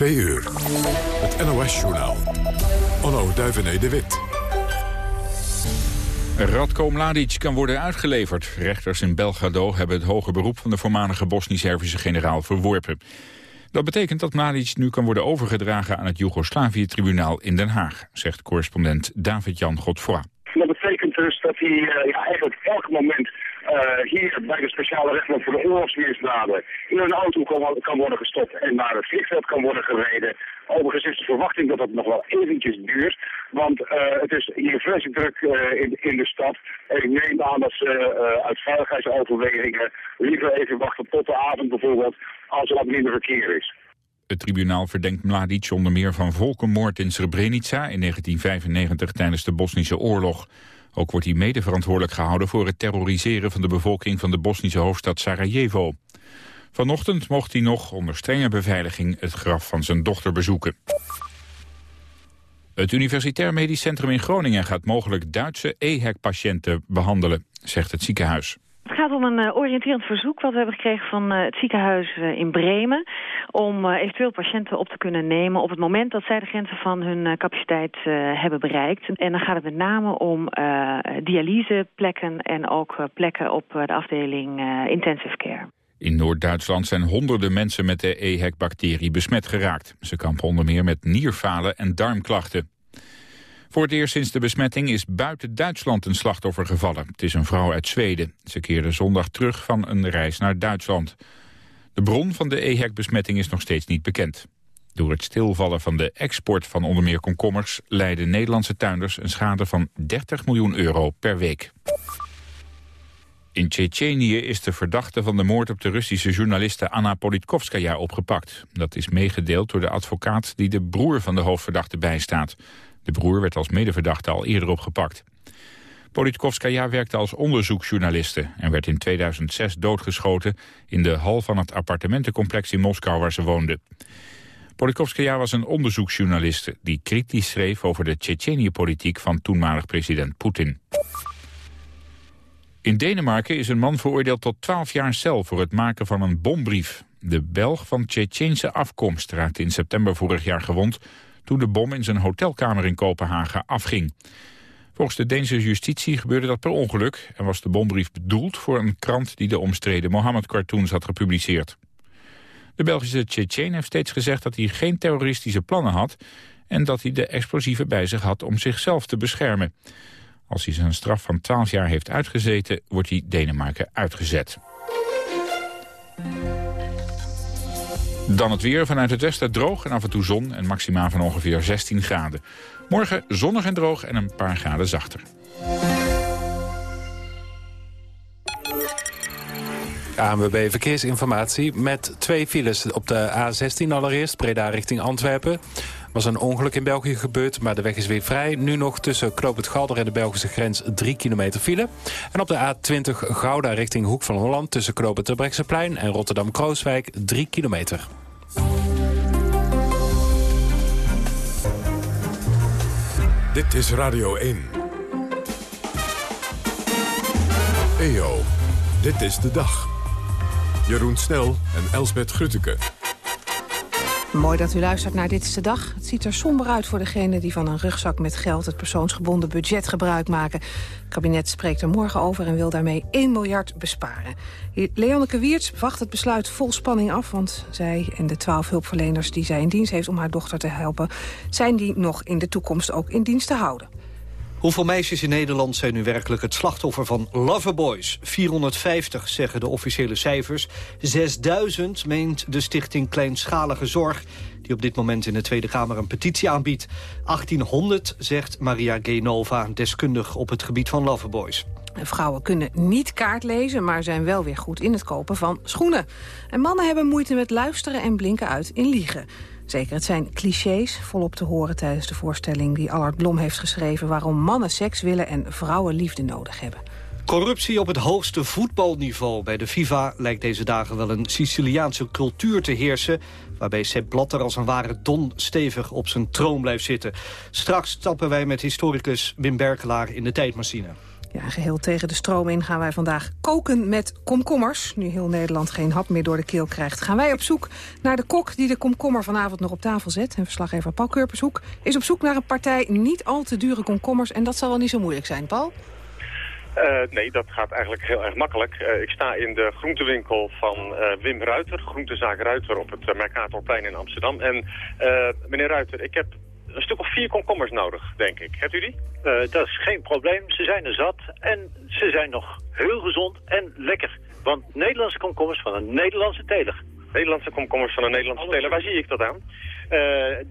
Twee uur. Het NOS-journaal. Onno Duivené de Wit. Radko Mladic kan worden uitgeleverd. Rechters in Belgrado hebben het hoge beroep van de voormalige Bosnisch-Servische generaal verworpen. Dat betekent dat Mladic nu kan worden overgedragen aan het Joegoslavië-tribunaal in Den Haag, zegt correspondent David-Jan Godfroy. Dat betekent dus dat hij uh, ja, eigenlijk elk moment hier bij de speciale rechtbank voor de oorlogsmisdaden in een auto kan, kan, worden gestopt en naar het vliegveld kan worden gereden. Overigens is de verwachting dat dat nog wel eventjes duurt, want uh, het is hier vreselijk druk uh, in, in de stad. En ik neem aan dat ze uit veiligheidsoverwegingen liever even wachten tot de avond bijvoorbeeld, als er wat minder verkeer is. Het tribunaal verdenkt Mladic onder meer van volkenmoord in Srebrenica in 1995 tijdens de Bosnische oorlog. Ook wordt hij mede verantwoordelijk gehouden voor het terroriseren van de bevolking van de Bosnische hoofdstad Sarajevo. Vanochtend mocht hij nog onder strenge beveiliging het graf van zijn dochter bezoeken. Het Universitair Medisch Centrum in Groningen gaat mogelijk Duitse EHEC-patiënten behandelen, zegt het ziekenhuis. Het gaat om een uh, oriënterend verzoek wat we hebben gekregen van uh, het ziekenhuis uh, in Bremen... om eventueel patiënten op te kunnen nemen op het moment dat zij de grenzen van hun capaciteit hebben bereikt. En dan gaat het met name om dialyseplekken en ook plekken op de afdeling intensive care. In Noord-Duitsland zijn honderden mensen met de EHEC-bacterie besmet geraakt. Ze kampen onder meer met nierfalen en darmklachten. Voor het eerst sinds de besmetting is buiten Duitsland een slachtoffer gevallen. Het is een vrouw uit Zweden. Ze keerde zondag terug van een reis naar Duitsland. De bron van de EHEC-besmetting is nog steeds niet bekend. Door het stilvallen van de export van onder meer komkommers... leiden Nederlandse tuinders een schade van 30 miljoen euro per week. In Tsjetsjenië is de verdachte van de moord op de Russische journaliste Anna Politkovskaya opgepakt. Dat is meegedeeld door de advocaat die de broer van de hoofdverdachte bijstaat. De broer werd als medeverdachte al eerder opgepakt. Politkovskaya werkte als onderzoeksjournaliste en werd in 2006 doodgeschoten in de hal van het appartementencomplex in Moskou waar ze woonde. Politkovskaya was een onderzoeksjournaliste die kritisch schreef over de Tsjetsjenië-politiek van toenmalig president Poetin. In Denemarken is een man veroordeeld tot 12 jaar cel voor het maken van een bombrief. De Belg van Tsjetsjense afkomst raakte in september vorig jaar gewond toen de bom in zijn hotelkamer in Kopenhagen afging. Volgens de Deense justitie gebeurde dat per ongeluk... en was de bombrief bedoeld voor een krant die de omstreden Mohammed-cartoons had gepubliceerd. De Belgische Tsjetsjen heeft steeds gezegd dat hij geen terroristische plannen had... en dat hij de explosieven bij zich had om zichzelf te beschermen. Als hij zijn straf van 12 jaar heeft uitgezeten, wordt hij Denemarken uitgezet. Dan het weer vanuit het westen droog en af en toe zon en maximaal van ongeveer 16 graden. Morgen zonnig en droog en een paar graden zachter. ANWB Verkeersinformatie met twee files op de A16 allereerst, Breda richting Antwerpen was een ongeluk in België gebeurd, maar de weg is weer vrij. Nu nog tussen Knoop het Galder en de Belgische grens 3 kilometer file. En op de A20 Gouda richting Hoek van Holland... tussen Knoop het Terbrechtseplein en Rotterdam-Krooswijk 3 kilometer. Dit is Radio 1. EO, dit is de dag. Jeroen Snel en Elsbet Grutteke. Mooi dat u luistert naar Dit is de Dag. Het ziet er somber uit voor degenen die van een rugzak met geld... het persoonsgebonden budget gebruik maken. Het kabinet spreekt er morgen over en wil daarmee 1 miljard besparen. Leonneke Wiertz wacht het besluit vol spanning af... want zij en de twaalf hulpverleners die zij in dienst heeft om haar dochter te helpen... zijn die nog in de toekomst ook in dienst te houden. Hoeveel meisjes in Nederland zijn nu werkelijk het slachtoffer van loverboys? 450 zeggen de officiële cijfers. 6000 meent de stichting Kleinschalige Zorg die op dit moment in de Tweede Kamer een petitie aanbiedt. 1800 zegt Maria Genova, deskundig op het gebied van loverboys. Vrouwen kunnen niet kaart lezen, maar zijn wel weer goed in het kopen van schoenen. En mannen hebben moeite met luisteren en blinken uit in liegen. Zeker, het zijn clichés, volop te horen tijdens de voorstelling... die Allard Blom heeft geschreven waarom mannen seks willen en vrouwen liefde nodig hebben. Corruptie op het hoogste voetbalniveau. Bij de FIFA lijkt deze dagen wel een Siciliaanse cultuur te heersen... waarbij Sepp Blatter als een ware don stevig op zijn troon blijft zitten. Straks stappen wij met historicus Wim Berkelaar in de tijdmachine. Ja, geheel tegen de stroom in gaan wij vandaag koken met komkommers. Nu heel Nederland geen hap meer door de keel krijgt... gaan wij op zoek naar de kok die de komkommer vanavond nog op tafel zet. En verslaggever Paul Keurpershoek is op zoek naar een partij niet al te dure komkommers. En dat zal wel niet zo moeilijk zijn, Paul? Uh, nee, dat gaat eigenlijk heel erg makkelijk. Uh, ik sta in de groentewinkel van uh, Wim Ruiter, groentezaak Ruiter op het Mercatorplein in Amsterdam. En meneer Ruiter, ik heb een stuk of vier komkommers nodig, denk ik. Hebt u die? dat is geen probleem. Ze zijn er zat en ze zijn nog heel gezond en lekker. Want Nederlandse komkommers van een Nederlandse teler. Nederlandse komkommers van een Nederlandse teler, waar zie ik dat aan?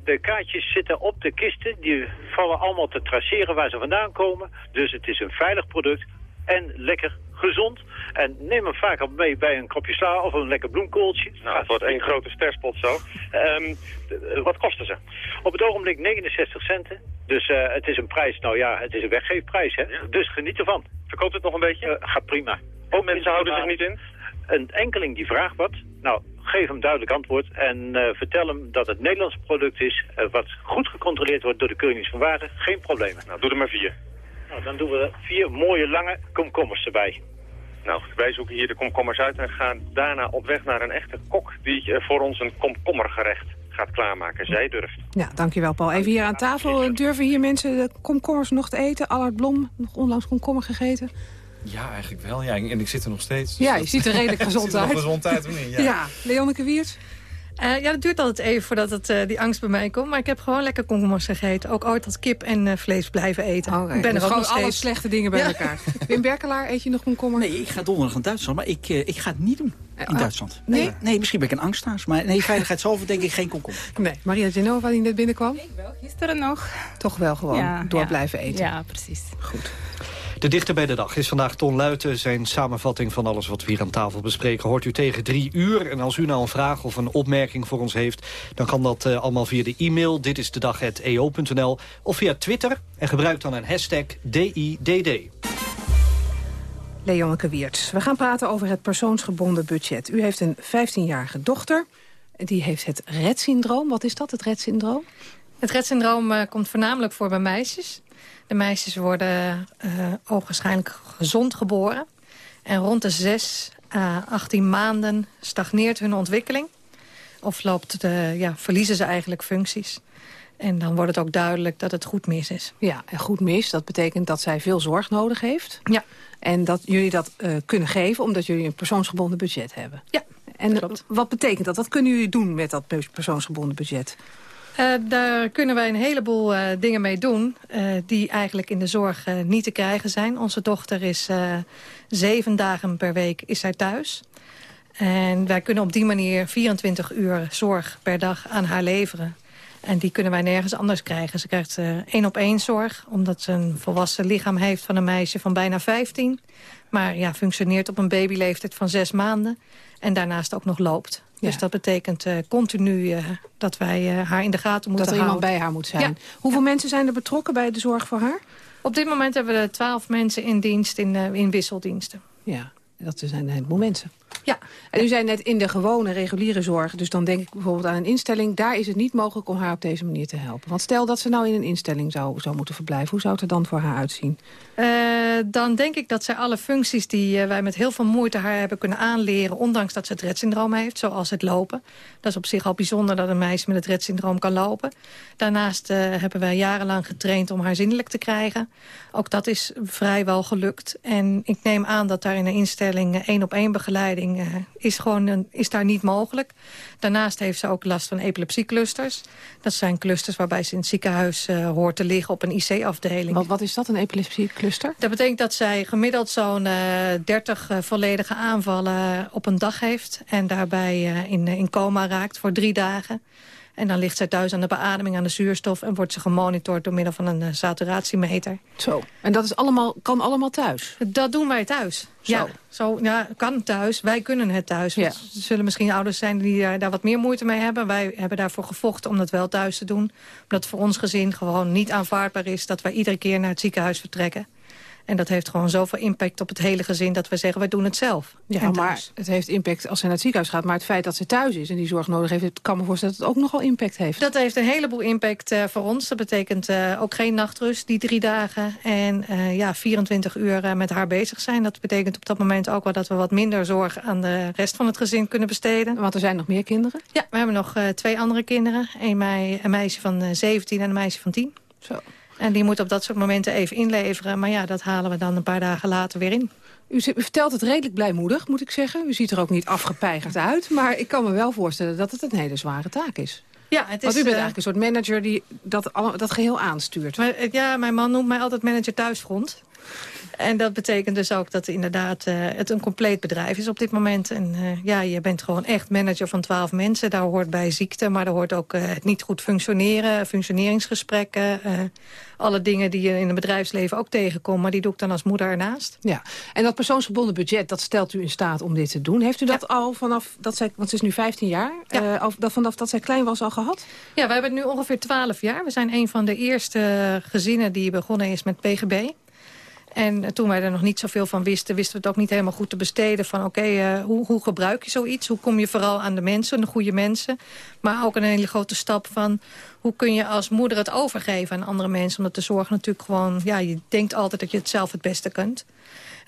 de kaartjes zitten op de kisten. Die vallen allemaal te traceren waar ze vandaan komen. Dus het is een veilig product en lekker gezond. En neem hem vaak mee bij een kopje sla of een lekker bloemkooltje. Nou, het wordt één grote sterspot zo. Um, wat kosten ze? Op het ogenblik 69 centen. Dus uh, het is een prijs, nou ja, het is een weggeefprijs. Hè? Ja. Dus geniet ervan. Verkoopt het nog een beetje? Uh, gaat prima. Ook mensen houden zich niet in? Een enkeling die vraagt wat. Nou, geef hem duidelijk antwoord en uh, vertel hem dat het Nederlandse product is... wat goed gecontroleerd wordt door de Keurings van Waarde. Geen problemen. Nou, doe er maar vier. Nou, dan doen we vier mooie lange komkommers erbij. Nou, wij zoeken hier de komkommers uit en gaan daarna op weg naar een echte kok... die eh, voor ons een komkommergerecht gaat klaarmaken. Zij durft. Ja, dankjewel Paul. Even hier aan tafel. Durven hier mensen de komkommers nog te eten? Allard Blom, nog onlangs komkommer gegeten? Ja, eigenlijk wel. Ja, en ik zit er nog steeds. ja, je ziet er redelijk gezond uit. gezond uit, of niet? Ja, ja. Leonneke Wiert? Uh, ja, dat duurt altijd even voordat het, uh, die angst bij mij komt. Maar ik heb gewoon lekker komkommers gegeten. Ook ooit als kip en uh, vlees blijven eten. Okay. Ik ben er ook gewoon alle slechte dingen bij ja. elkaar. Wim Berkelaar, eet je nog komkommer? Nee, ik ga donderdag naar Duitsland. Maar ik, ik ga het niet doen in oh, Duitsland. Nee? nee? misschien ben ik een angsthaas. Maar nee, veiligheidshalve denk ik geen komkommer. Nee, Maria Genova die net binnenkwam? Ik wel, gisteren nog. Toch wel gewoon ja, door blijven eten? Ja, precies. Goed. De dichter bij de dag is vandaag Ton Luiten. Zijn samenvatting van alles wat we hier aan tafel bespreken... hoort u tegen drie uur. En als u nou een vraag of een opmerking voor ons heeft... dan kan dat uh, allemaal via de e-mail dit is de dag@eo.nl of via Twitter. En gebruik dan een hashtag DIDD. Leonneke Wiertz, we gaan praten over het persoonsgebonden budget. U heeft een 15-jarige dochter. Die heeft het Rett-syndroom. Wat is dat, het Rett-syndroom? Het Rett-syndroom uh, komt voornamelijk voor bij meisjes. De meisjes worden uh, ogenschijnlijk gezond geboren. En rond de 6 à 18 maanden stagneert hun ontwikkeling. Of loopt de, ja, verliezen ze eigenlijk functies. En dan wordt het ook duidelijk dat het goed mis is. Ja, en goed mis, dat betekent dat zij veel zorg nodig heeft. Ja. En dat jullie dat uh, kunnen geven omdat jullie een persoonsgebonden budget hebben. Ja, En klopt. wat betekent dat? Wat kunnen jullie doen met dat persoonsgebonden budget? Uh, daar kunnen wij een heleboel uh, dingen mee doen... Uh, die eigenlijk in de zorg niet te krijgen zijn. Onze dochter is zeven dagen per week is zij thuis. En wij kunnen op die manier 24 uur zorg per dag aan haar leveren. En die kunnen wij nergens anders krijgen. Ze krijgt één op één zorg, omdat ze een volwassen lichaam heeft... van een meisje van bijna 15. Maar ja, functioneert op een babyleeftijd van zes maanden. En daarnaast ook nog loopt. Dus dat betekent uh, continu uh, dat wij uh, haar in de gaten moeten houden. Dat er houden. iemand bij haar moet zijn. Ja. Hoeveel ja. mensen zijn er betrokken bij de zorg voor haar? Op dit moment hebben we twaalf mensen in dienst in, in wisseldiensten. Ja, dat zijn een heleboel mensen. Ja. En u zei net in de gewone reguliere zorg, dus dan denk ik bijvoorbeeld aan een instelling... daar is het niet mogelijk om haar op deze manier te helpen. Want stel dat ze nou in een instelling zou, zou moeten verblijven... hoe zou het er dan voor haar uitzien? Uh, dan denk ik dat zij alle functies die uh, wij met heel veel moeite haar hebben kunnen aanleren... ondanks dat ze het Rett-syndroom heeft, zoals het lopen. Dat is op zich al bijzonder dat een meisje met het Rett-syndroom kan lopen. Daarnaast uh, hebben wij jarenlang getraind om haar zinnelijk te krijgen. Ook dat is vrijwel gelukt. En ik neem aan dat daar in een instelling één op één begeleiding uh, is, gewoon een, is daar niet mogelijk. Daarnaast heeft ze ook last van epilepsieclusters. Dat zijn clusters waarbij ze in het ziekenhuis uh, hoort te liggen op een IC-afdeling. Wat, wat is dat, een epilepsiecluster? Dat betekent dat zij gemiddeld zo'n uh, 30 volledige aanvallen op een dag heeft. En daarbij in, in coma raakt voor drie dagen. En dan ligt zij thuis aan de beademing, aan de zuurstof... en wordt ze gemonitord door middel van een uh, saturatiemeter. Zo, en dat is allemaal, kan allemaal thuis? Dat doen wij thuis. Zo. Ja, zo, ja, kan thuis. Wij kunnen het thuis. Ja. Er zullen misschien ouders zijn die daar, daar wat meer moeite mee hebben. Wij hebben daarvoor gevochten om dat wel thuis te doen. Omdat het voor ons gezin gewoon niet aanvaardbaar is... dat wij iedere keer naar het ziekenhuis vertrekken. En dat heeft gewoon zoveel impact op het hele gezin dat we zeggen, wij doen het zelf. Ja, maar het heeft impact als ze naar het ziekenhuis gaat. Maar het feit dat ze thuis is en die zorg nodig heeft... het kan me voorstellen dat het ook nogal impact heeft. Dat heeft een heleboel impact eh, voor ons. Dat betekent eh, ook geen nachtrust, die drie dagen. En eh, ja, 24 uur met haar bezig zijn. Dat betekent op dat moment ook wel dat we wat minder zorg aan de rest van het gezin kunnen besteden. Want er zijn nog meer kinderen? Ja, we hebben nog twee andere kinderen. Een, mei, een meisje van eh, 17 en een meisje van 10. Zo. En die moet op dat soort momenten even inleveren. Maar ja, dat halen we dan een paar dagen later weer in. U, zit- u vertelt het redelijk blijmoedig, moet ik zeggen. U ziet er ook niet afgepeigerd uit. Maar ik kan me wel voorstellen dat het een hele zware taak is. Ja, het is, Want u bent eh, eigenlijk een soort manager die dat, dat geheel aanstuurt. Maar, eh, ja, mijn man noemt mij altijd manager thuisfront. En dat betekent dus ook dat inderdaad eh, het een compleet bedrijf is op dit moment. En eh, ja, je bent gewoon echt manager van twaalf mensen. Daar hoort bij ziekte, maar daar hoort ook eh, het niet goed functioneren, functioneringsgesprekken. eh, alle dingen die je in het bedrijfsleven ook tegenkomt, maar die doe ik dan als moeder ernaast. Ja, en dat persoonsgebonden budget, dat stelt u in staat om dit te doen. Heeft u dat al vanaf, dat zij, want ze is nu 15 jaar, Ja. eh, al, dat vanaf dat zij klein was al gehad? Ja, we hebben het nu ongeveer 12 jaar. We zijn een van de eerste gezinnen die begonnen is met PGB. En eh, toen wij er nog niet zoveel van wisten... wisten we het ook niet helemaal goed te besteden. Van oké, eh, hoe, hoe gebruik je zoiets? Hoe kom je vooral aan de mensen, de goede mensen? Maar ook een hele grote stap van... hoe kun je als moeder het overgeven aan andere mensen? Omdat de zorg natuurlijk gewoon... ja, je denkt altijd dat je het zelf het beste kunt.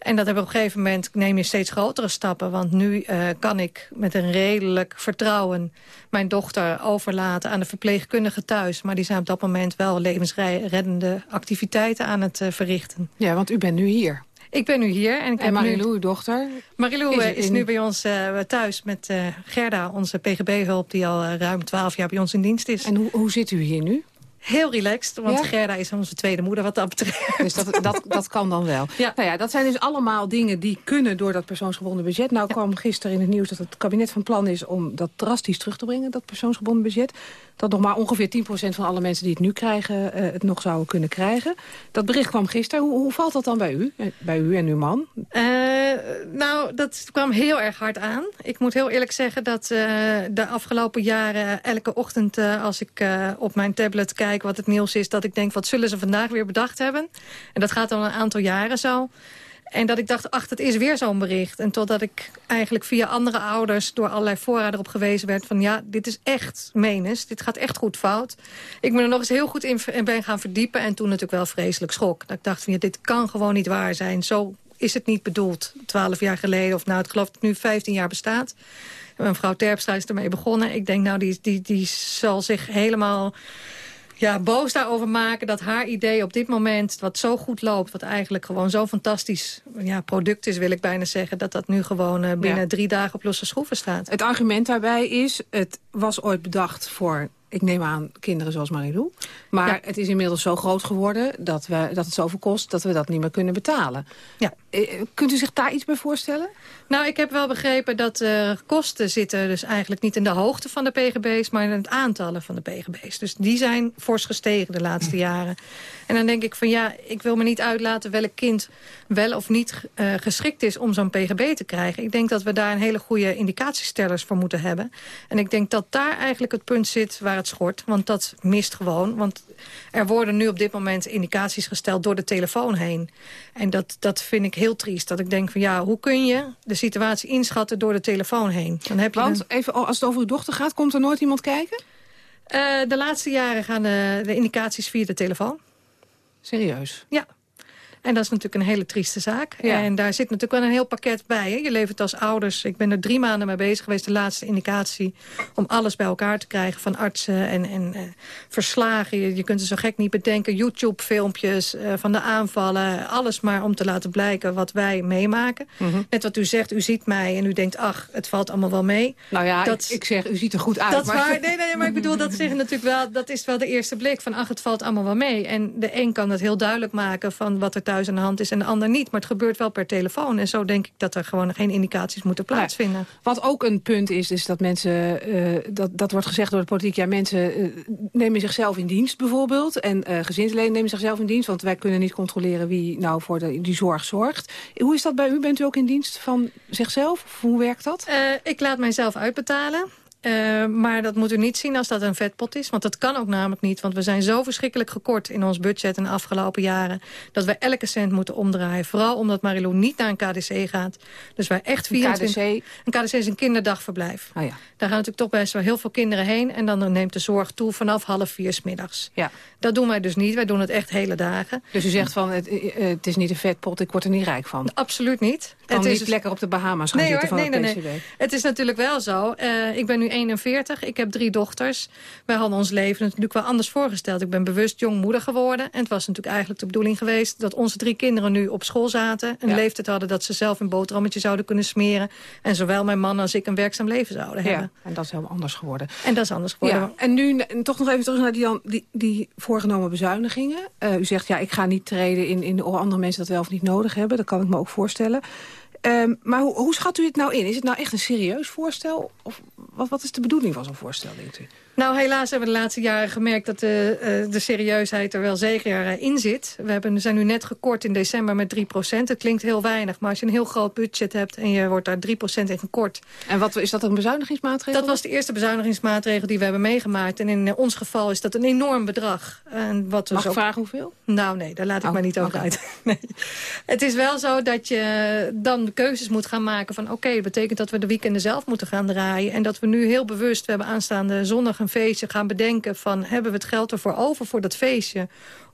En dat hebben op een gegeven moment neem je steeds grotere stappen. Want nu eh, kan ik met een redelijk vertrouwen mijn dochter overlaten aan de verpleegkundige thuis. Maar die zijn op dat moment wel levensreddende activiteiten aan het eh, verrichten. Ja, want u bent nu hier. Ik ben nu hier. En, ik En Marilou, nu... uw dochter? Marilou is eh, is, in- nu bij ons thuis met Gerda, onze PGB-hulp... die al ruim 12 jaar bij ons in dienst is. En hoe, hoe zit u hier nu? Heel relaxed, want Ja? Gerda is onze tweede moeder wat dat betreft. Dus dat, dat, dat kan dan wel. Ja. Nou ja, dat zijn dus allemaal dingen die kunnen door dat persoonsgebonden budget. Nou kwam gisteren in het nieuws dat het kabinet van plan is om dat drastisch terug te brengen, dat persoonsgebonden budget. Dat nog maar ongeveer 10% van alle mensen die het nu krijgen, eh, het nog zouden kunnen krijgen. Dat bericht kwam gisteren. Hoe, hoe valt dat dan bij u? Eh, Bij u en uw man? Eh, nou, dat kwam heel erg hard aan. Ik moet heel eerlijk zeggen dat de afgelopen jaren... elke ochtend als ik op mijn tablet kijk wat het nieuws is... dat ik denk, wat zullen ze vandaag weer bedacht hebben? En dat gaat al een aantal jaren zo. En dat ik dacht, ach, het is weer zo'n bericht. En totdat ik eigenlijk via andere ouders door allerlei fora erop gewezen werd... van ja, dit is echt menens, dit gaat echt goed fout. Ik ben er nog eens heel goed in ben gaan verdiepen... en toen natuurlijk wel vreselijk schok. Dat ik dacht van ja, dit kan gewoon niet waar zijn. Zo is het niet bedoeld, twaalf jaar geleden. Of nou, ik geloof dat het nu 15 jaar bestaat. Mevrouw Terpstra is ermee begonnen. Ik denk, nou, die, die, die zal zich helemaal ja, boos daarover maken dat haar idee op dit moment, wat zo goed loopt... wat eigenlijk gewoon zo'n fantastisch ja, product is, wil ik bijna zeggen... dat dat nu gewoon eh, binnen Ja. drie dagen op losse schroeven staat. Het argument daarbij is, het was ooit bedacht voor, ik neem aan, kinderen zoals Marilou. Maar Ja. het is inmiddels zo groot geworden dat, we, dat het zoveel kost dat we dat niet meer kunnen betalen. Ja. Eh, Kunt u zich daar iets bij voorstellen? Nou, ik heb wel begrepen dat eh, kosten zitten dus eigenlijk niet in de hoogte van de pgb's... maar in het aantallen van de pgb's. Dus die zijn fors gestegen de laatste jaren. En dan denk ik van ja, ik wil me niet uitlaten welk kind wel of niet eh, geschikt is om zo'n pgb te krijgen. Ik denk dat we daar een hele goede indicatiestellers voor moeten hebben. En ik denk dat daar eigenlijk het punt zit waar het schort. Want dat mist gewoon. Want er worden nu op dit moment indicaties gesteld door de telefoon heen. En dat, dat vind ik heel triest. Dat ik denk van ja, hoe kun je de situatie inschatten door de telefoon heen? Dan heb je Want een- even, als het over uw dochter gaat, komt er nooit iemand kijken? Eh, de laatste jaren gaan de, de indicaties via de telefoon. Serieus? Ja. En dat is natuurlijk een hele trieste zaak. Ja. En daar zit natuurlijk wel een heel pakket bij. Hè? Je levert als ouders... Ik ben er drie maanden mee bezig geweest, de laatste indicatie... om alles bij elkaar te krijgen van artsen en, en eh, verslagen. Je, je kunt het zo gek niet bedenken. YouTube-filmpjes eh, van de aanvallen. Alles maar om te laten blijken wat wij meemaken. Mhm. Net wat u zegt, u ziet mij en u denkt... ach, het valt allemaal wel mee. Nou ja, Dat- ik, ik zeg, u ziet er goed uit. Dat is maar- waar. Nee, nee, maar ik bedoel, dat, zeggen natuurlijk wel, dat is wel de eerste blik. Van, ach, het valt allemaal wel mee. En de een kan dat heel duidelijk maken van wat er thuis aan de hand is... en de ander niet. Maar het gebeurt wel per telefoon. En zo denk ik dat er gewoon geen indicaties moeten plaatsvinden. Wat ook een punt is, is dat mensen, eh, dat, dat wordt gezegd door de politiek... ja, mensen eh, nemen zichzelf in dienst bijvoorbeeld. En eh gezinsleden nemen zichzelf in dienst... want wij kunnen niet controleren wie nou voor de, die zorg zorgt. Hoe is dat bij u? Bent u ook in dienst van zichzelf? Of hoe werkt dat? Ik laat mijzelf uitbetalen. Uh, maar dat moet u niet zien als dat een vetpot is. Want dat kan ook namelijk niet. Want we zijn zo verschrikkelijk gekort in ons budget in de afgelopen jaren... dat we elke cent moeten omdraaien. Vooral omdat Marilou niet naar een KDC gaat. Dus wij echt 24... Een KDC? Een KDC is een kinderdagverblijf. Oh ja. Daar gaan natuurlijk toch best wel heel veel kinderen heen. En dan neemt de zorg toe vanaf half vier s middags. Ja. Dat doen wij dus niet. Wij doen het echt hele dagen. Dus u zegt van, het, eh, het is niet een vetpot, ik word er niet rijk van? Absoluut niet. Het niet is dus- lekker op de Bahama's gaan nee, zitten hoor, van nee, het nee. Het is natuurlijk wel zo. Uh, ik ben nu 41, ik heb drie dochters. Wij hadden ons leven natuurlijk wel anders voorgesteld. Ik ben bewust jong moeder geworden. En het was natuurlijk eigenlijk de bedoeling geweest... dat onze drie kinderen nu op school zaten. Een ja. leeftijd hadden dat ze zelf een boterhammetje zouden kunnen smeren. En zowel mijn man als ik een werkzaam leven zouden hebben. Ja, en dat is helemaal anders geworden. En dat is anders geworden. Ja, en nu toch nog even terug naar die, die, die voorgenomen bezuinigingen. Uh, u zegt, ja, ik ga niet treden in, in of andere mensen dat wel of niet nodig hebben. Dat kan ik me ook voorstellen. Um, maar hoe, hoe schat u het nou in? Is het nou echt een serieus voorstel? Of wat, wat is de bedoeling van zo'n voorstel, denkt u? Nou, helaas hebben we de laatste jaren gemerkt dat de, uh, de serieusheid er wel zeker uh, in zit. We hebben, zijn nu net gekort in december met 3% Het klinkt heel weinig, maar als je een heel groot budget hebt... en je wordt daar 3% in gekort... En wat is dat een bezuinigingsmaatregel? Dat was de eerste bezuinigingsmaatregel die we hebben meegemaakt. En in ons geval is dat een enorm bedrag. En wat Mag ik ook... vragen hoeveel? Nou, nee, daar laat ik oh, maar niet over okay. uit. nee. Het is wel zo dat je dan keuzes moet gaan maken van... oké, okay, dat betekent dat we de weekenden zelf moeten gaan draaien. En dat we nu heel bewust, we hebben aanstaande zondag een feestje... gaan bedenken van, hebben we het geld ervoor over voor dat feestje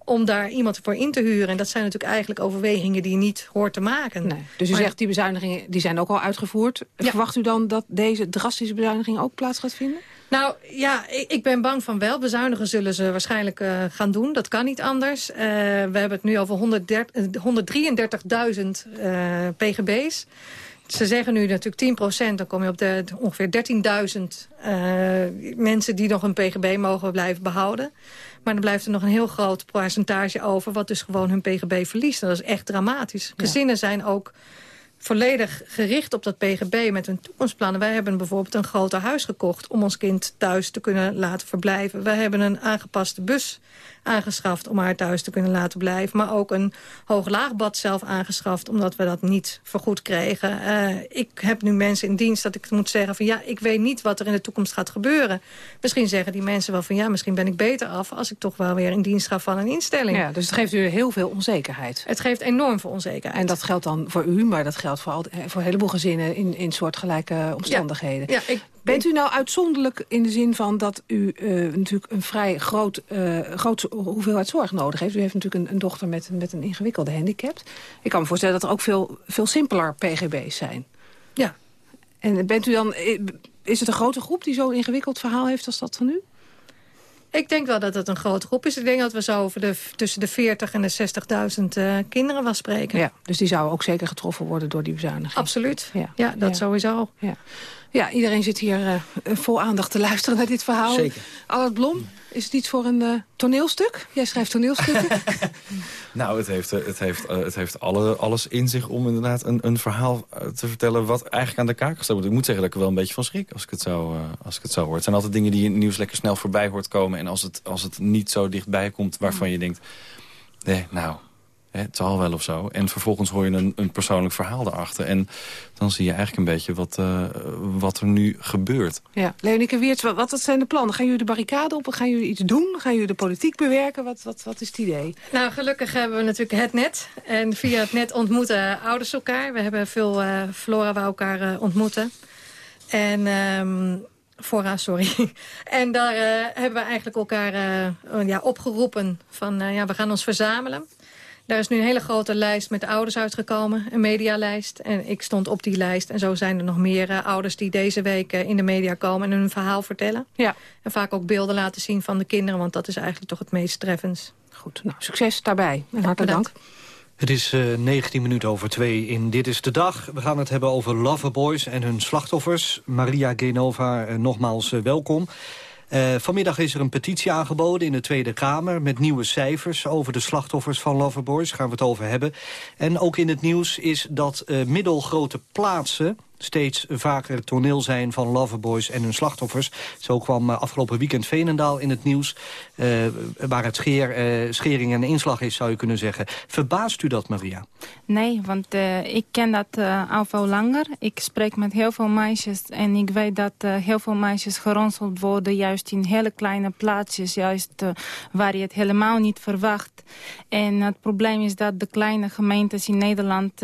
om daar iemand voor in te huren. En dat zijn natuurlijk eigenlijk overwegingen die je niet hoort te maken. Nee. Dus u maar, zegt, die bezuinigingen die zijn ook al uitgevoerd. Ja. Verwacht u dan dat deze drastische bezuiniging ook plaats gaat vinden? Nou ja, ik, ik ben bang van wel. Bezuinigen zullen ze waarschijnlijk uh, gaan doen. Dat kan niet anders. Uh, we hebben het nu over 133.000 uh, pgb's. Ze zeggen nu natuurlijk 10% dan kom je op de, ongeveer 13.000 uh, mensen die nog een pgb mogen blijven behouden. Maar dan blijft er nog een heel groot percentage over... wat dus gewoon hun pgb verliest. En dat is echt dramatisch. Ja. Gezinnen zijn ook volledig gericht op dat pgb met hun toekomstplannen. Wij hebben bijvoorbeeld een groter huis gekocht... om ons kind thuis te kunnen laten verblijven. Wij hebben een aangepaste bus aangeschaft om haar thuis te kunnen laten blijven. Maar ook een hoog-laagbad zelf aangeschaft, omdat we dat niet vergoed kregen. Uh, ik heb nu mensen in dienst dat ik moet zeggen van ja, ik weet niet wat er in de toekomst gaat gebeuren. Misschien zeggen die mensen wel van ja, misschien ben ik beter af als ik toch wel weer in dienst ga van een instelling. Ja, dus het geeft u heel veel onzekerheid. Het geeft enorm veel onzekerheid. En dat geldt dan voor u, maar dat geldt voor, al, voor een heleboel gezinnen in, in soortgelijke omstandigheden. Ja, ja ik, Bent u nou uitzonderlijk in de zin van dat u uh, natuurlijk een vrij groot, uh, groot hoeveelheid zorg nodig heeft? U heeft natuurlijk een, een, dochter met, met een ingewikkelde handicap. Ik kan me voorstellen dat er ook veel, veel simpeler pgb's zijn. Ja. En bent u dan, is het een grote groep die zo'n ingewikkeld verhaal heeft als dat van u? Ik denk wel dat het een grote groep is. Ik denk dat we zo over de, tussen de 40 en de 60.000 uh, kinderen wel spreken. Ja, dus die zouden ook zeker getroffen worden door die bezuiniging. Absoluut. Ja, ja dat ja. sowieso. Ja. Ja, iedereen zit hier uh, vol aandacht te luisteren naar dit verhaal. Zeker. Albert Blom, is het iets voor een uh, toneelstuk? Jij schrijft toneelstukken. nou, het heeft, het heeft, uh, het heeft alle, alles in zich om inderdaad een, een verhaal te vertellen... wat eigenlijk aan de kaak gesteld wordt. Ik moet zeggen dat ik er wel een beetje van schrik als ik het zo, als ik het zo hoor. Het zijn altijd dingen die in het nieuws lekker snel voorbij hoort komen. En als het, als het niet zo dichtbij komt waarvan je denkt... nee, nou, het zal wel of zo. En vervolgens hoor je een, een persoonlijk verhaal erachter. En dan zie je eigenlijk een beetje wat, uh, wat er nu gebeurt. Ja, Leonieke Weerts, wat, wat zijn de plannen? Gaan jullie de barricade op? Gaan jullie iets doen? Gaan jullie de politiek bewerken? Wat, wat, wat is het idee? Nou, gelukkig hebben we natuurlijk het net. En via het net ontmoeten ouders elkaar. We hebben veel uh, Flora waar elkaar uh, ontmoeten. En... Um, Fora, sorry. En daar uh, hebben we eigenlijk elkaar uh, ja, opgeroepen van uh, ja, we gaan ons verzamelen. Daar is nu een hele grote lijst met ouders uitgekomen, een medialijst. En ik stond op die lijst. En zo zijn er nog meer uh, ouders die deze week uh, in de media komen en hun verhaal vertellen. Ja. En vaak ook beelden laten zien van de kinderen, want dat is eigenlijk toch het meest treffends. Goed, nou, succes daarbij. En hartelijk dank. Het is uh, 19 minuten over twee in Dit is de Dag. We gaan het hebben over loverboys en hun slachtoffers. Maria Genova, nogmaals welkom. Uh, vanmiddag is er een petitie aangeboden in de Tweede Kamer... met nieuwe cijfers over de slachtoffers van Loverboys. Gaan we het over hebben. En ook in het nieuws is dat uh, middelgrote plaatsen... steeds vaker toneel zijn van loverboys en hun slachtoffers. Zo kwam afgelopen weekend Veenendaal in het nieuws... waar het scheer, schering en inslag is, zou je kunnen zeggen. Verbaast u dat, Maria? Nee, want ik ken dat al veel langer. Ik spreek met heel veel meisjes en ik weet dat heel veel meisjes geronseld worden... juist in hele kleine plaatsjes, juist waar je het helemaal niet verwacht. En het probleem is dat de kleine gemeentes in Nederland...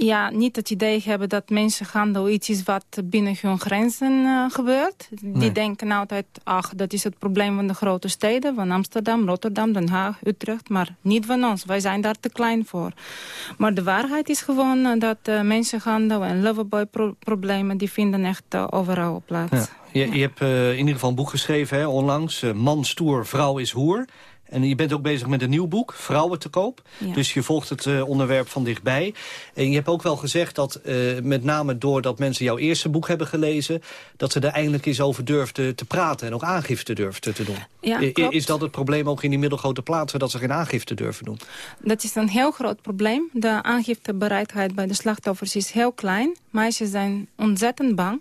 Ja, niet het idee hebben dat mensenhandel iets is wat binnen hun grenzen uh, gebeurt. Die denken altijd, ach, dat is het probleem van de grote steden, van Amsterdam, Rotterdam, Den Haag, Utrecht, maar niet van ons. Wij zijn daar te klein voor. Maar de waarheid is gewoon uh, dat uh, mensenhandel en loverboy-problemen, die vinden echt overal plaats. Ja. Je, je hebt in ieder geval een boek geschreven, hè, onlangs, Man stoer, vrouw is hoer. En je bent ook bezig met een nieuw boek, Vrouwen te koop. Dus je volgt het uh, onderwerp van dichtbij. En je hebt ook wel gezegd dat uh, met name doordat mensen jouw eerste boek hebben gelezen... dat ze er eindelijk eens over durfden te praten en ook aangifte durfden te doen. Ja, is dat het probleem ook in die middelgrote plaatsen... dat ze geen aangifte durven doen? Dat is een heel groot probleem. De aangiftebereidheid bij de slachtoffers is heel klein. Meisjes zijn ontzettend bang.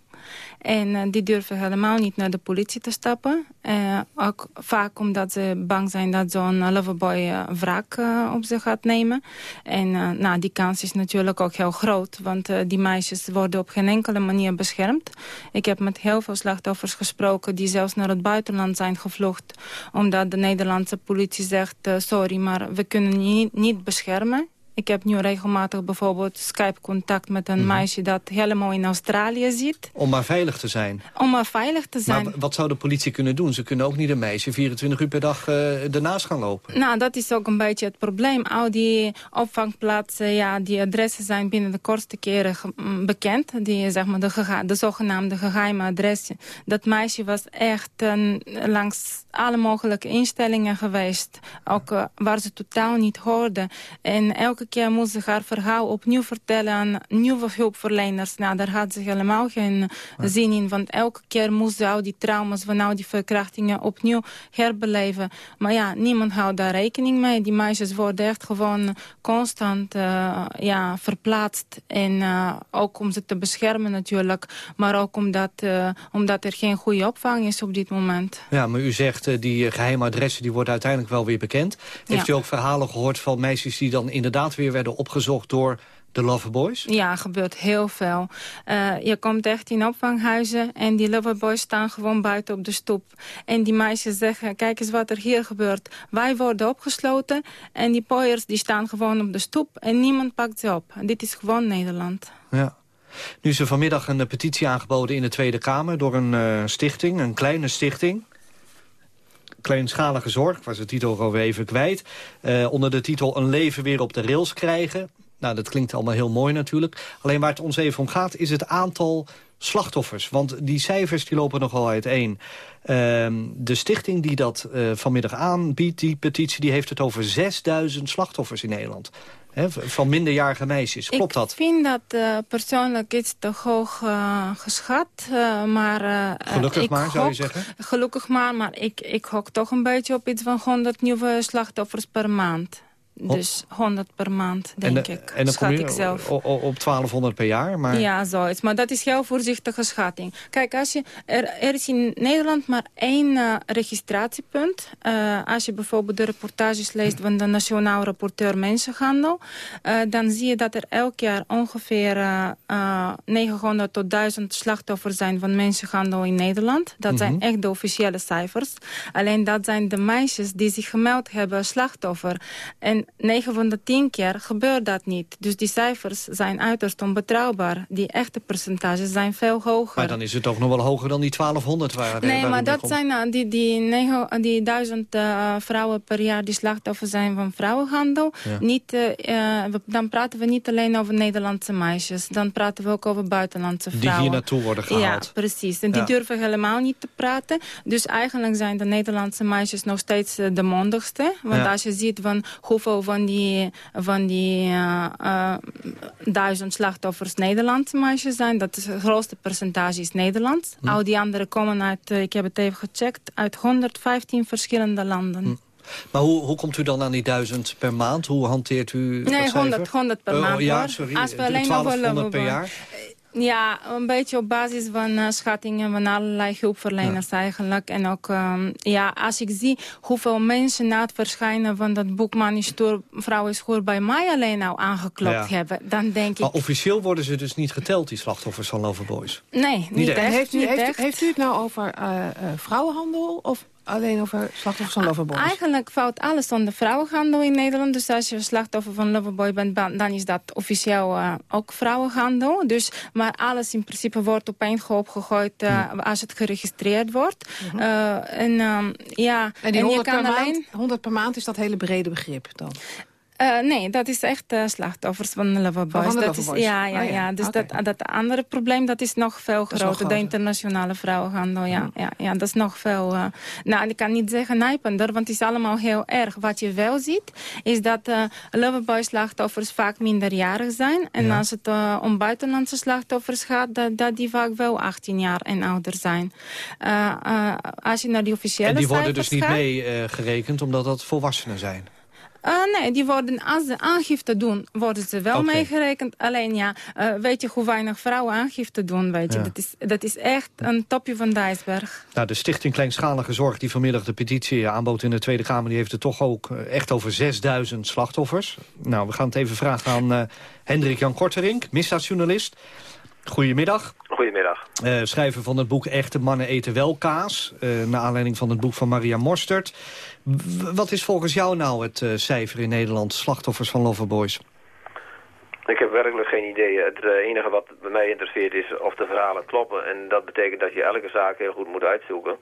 En uh, die durven helemaal niet naar de politie te stappen. Uh, ook vaak omdat ze bang zijn dat zo'n loverboy uh, wraak op zich gaat nemen. En nou, die kans is natuurlijk ook heel groot. Want die meisjes worden op geen enkele manier beschermd. Ik heb met heel veel slachtoffers gesproken die zelfs naar het buitenland zijn gevlucht. Omdat de Nederlandse politie zegt, sorry, maar we kunnen je niet beschermen. Ik heb nu regelmatig bijvoorbeeld Skype-contact met een mhm. meisje... dat helemaal in Australië zit. Om maar veilig te zijn? Om maar veilig te zijn. Maar wat zou de politie kunnen doen? Ze kunnen ook niet een meisje 24 uur per dag uh, ernaast gaan lopen. Nou, dat is ook een beetje het probleem. Al die opvangplaatsen, ja, die adressen zijn binnen de kortste keren mm, bekend. Die, zeg maar, de, de zogenaamde geheime adressen. Dat meisje was echt langs alle mogelijke instellingen geweest. Ook uh, waar ze totaal niet hoorden. En elke keer moest ze haar verhaal opnieuw vertellen aan nieuwe hulpverleners. Nou, daar had ze helemaal geen zin in. Want elke keer moest ze al die trauma's van al die verkrachtingen opnieuw herbeleven. Maar ja, niemand houdt daar rekening mee. Die meisjes worden echt gewoon constant uh, ja, verplaatst. En uh, ook om ze te beschermen natuurlijk. Maar ook omdat, uh, omdat er geen goede opvang is op dit moment. Ja, maar u zegt die geheime adressen die worden uiteindelijk wel weer bekend. Heeft u ook verhalen gehoord van meisjes die dan inderdaad weer werden opgezocht door de loverboys? Ja, gebeurt heel veel. Uh, je komt echt in opvanghuizen en die loverboys staan gewoon buiten op de stoep. En die meisjes zeggen, kijk eens wat er hier gebeurt. Wij worden opgesloten en die pooiers die staan gewoon op de stoep en niemand pakt ze op. Dit is gewoon Nederland. Ja. Nu is er vanmiddag een petitie aangeboden in de Tweede Kamer... door een uh, stichting, een kleine stichting kleinschalige zorg. Was de titel al even kwijt. Uh, onder de titel Een leven weer op de rails krijgen. Nou, dat klinkt allemaal heel mooi natuurlijk. Alleen waar het ons even om gaat is het aantal slachtoffers. Want die cijfers die lopen nogal uiteen. Uh, de stichting die dat uh, vanmiddag aanbiedt, die petitie... die heeft het over 6000 slachtoffers in Nederland van minderjarige meisjes. Klopt dat? Ik vind dat uh, persoonlijk iets te hoog uh, geschat. Uh, maar, gelukkig maar, zou je zeggen? Gelukkig maar, maar ik, ik hok toch een beetje op iets van 100 nieuwe slachtoffers per maand. Dus 100 per maand, denk ik. En dan kom je ik zelf. Op, 1200 per jaar? Maar... Ja, zoiets. Maar dat is heel voorzichtige schatting. Kijk, als je, er, er is in Nederland maar één uh, registratiepunt. Uh, als je bijvoorbeeld de reportages leest van de Nationaal Rapporteur Mensenhandel... Uh, dan zie je dat er elk jaar ongeveer 900 tot 1000 slachtoffers zijn van mensenhandel in Nederland. Dat zijn mhm. echt de officiële cijfers. Alleen dat zijn de meisjes die zich gemeld hebben als slachtoffer. En 9 van de 10 keer gebeurt dat niet. Dus die cijfers zijn uiterst onbetrouwbaar. Die echte percentages zijn veel hoger. Maar dan is het toch nog wel hoger dan die 1200 waar Nee, maar dat zijn uh, die, die, 9, die duizend uh, vrouwen per jaar die slachtoffer zijn van vrouwenhandel. Ja. Niet, uh, dan praten we niet alleen over Nederlandse meisjes. Dan praten we ook over buitenlandse vrouwen. Die hier naartoe worden gehaald. Ja, precies. En die ja. durven helemaal niet te praten. Dus eigenlijk zijn de Nederlandse meisjes nog steeds de mondigste. Want ja. als je ziet van hoeveel van die, van die uh, uh, duizend slachtoffers Nederlandse meisjes zijn. Dat is het grootste percentage is Nederlands. Hm. Al die anderen komen uit, uh, ik heb het even gecheckt, uit 115 verschillende landen. Hm. Maar hoe, hoe komt u dan aan die duizend per maand? Hoe hanteert u Nee, cijfer? 100, 100 per Oh, maand ja, sorry. Als we alleen 1200 per jaar? Ja, een beetje op basis van uh, schattingen van allerlei hulpverleners ja. eigenlijk. En ook, um, ja, als ik zie hoeveel mensen na het verschijnen van dat boek Man is door, vrouw is goed bij mij alleen nou aangeklopt ja. hebben, dan denk ik... Maar officieel worden ze dus niet geteld, die slachtoffers van Loverboys? Nee, niet, niet echt. echt. Heeft, u, niet heeft, echt. heeft u het nou over uh, uh, vrouwenhandel of alleen over slachtoffers van Loverboys? Eigenlijk valt alles onder vrouwenhandel in Nederland. Dus als je slachtoffer van Loverboy bent, dan is dat officieel uh, ook vrouwenhandel. Dus, maar alles in principe wordt op één hoop gegooid uh, hmm. als het geregistreerd wordt. Uh, en, um, ja, en, die en 100, je kan per alleen... maand, 100 per maand is dat hele brede begrip dan? Uh, nee, dat is echt uh, slachtoffers van de Loverboys. Dat Loverboys. is, ja, ja, oh, ja. ja. Dus okay. dat, dat andere probleem dat is nog veel nog groter. De internationale vrouwenhandel, ja. Mm. ja, ja dat is nog veel... Uh, nou, ik kan niet zeggen nijpender, want het is allemaal heel erg. Wat je wel ziet, is dat uh, Loverboy-slachtoffers vaak minderjarig zijn. En ja. als het om buitenlandse slachtoffers gaat, dat, dat die vaak wel 18 jaar en ouder zijn. Als je naar die officiële En die worden dus niet gaat, mee gerekend, omdat dat volwassenen zijn? Uh, nee, die worden, als ze aangifte doen, worden ze wel meegerekend. Alleen ja, uh, weet je hoe weinig vrouwen aangifte doen, weet je. Ja. Dat, is, dat is echt een topje van de ijsberg. Nou, de Stichting Kleinschalige Zorg die vanmiddag de petitie aanbood in de Tweede Kamer... die heeft het toch ook eh, echt over 6000 slachtoffers. Nou, we gaan het even vragen aan uh, Hendrik Jan Korterink, misdaadjournalist. Goedemiddag. Goedemiddag. Uh, schrijver van het boek Echte Mannen Eten Wel Kaas. Uh, naar aanleiding van het boek van Maria Morstert. Wat is volgens jou nou het uh, cijfer in Nederland, slachtoffers van Loverboys? Ik heb werkelijk geen idee. Het enige wat bij mij interesseert is of de verhalen kloppen. En dat betekent dat je elke zaak heel goed moet uitzoeken.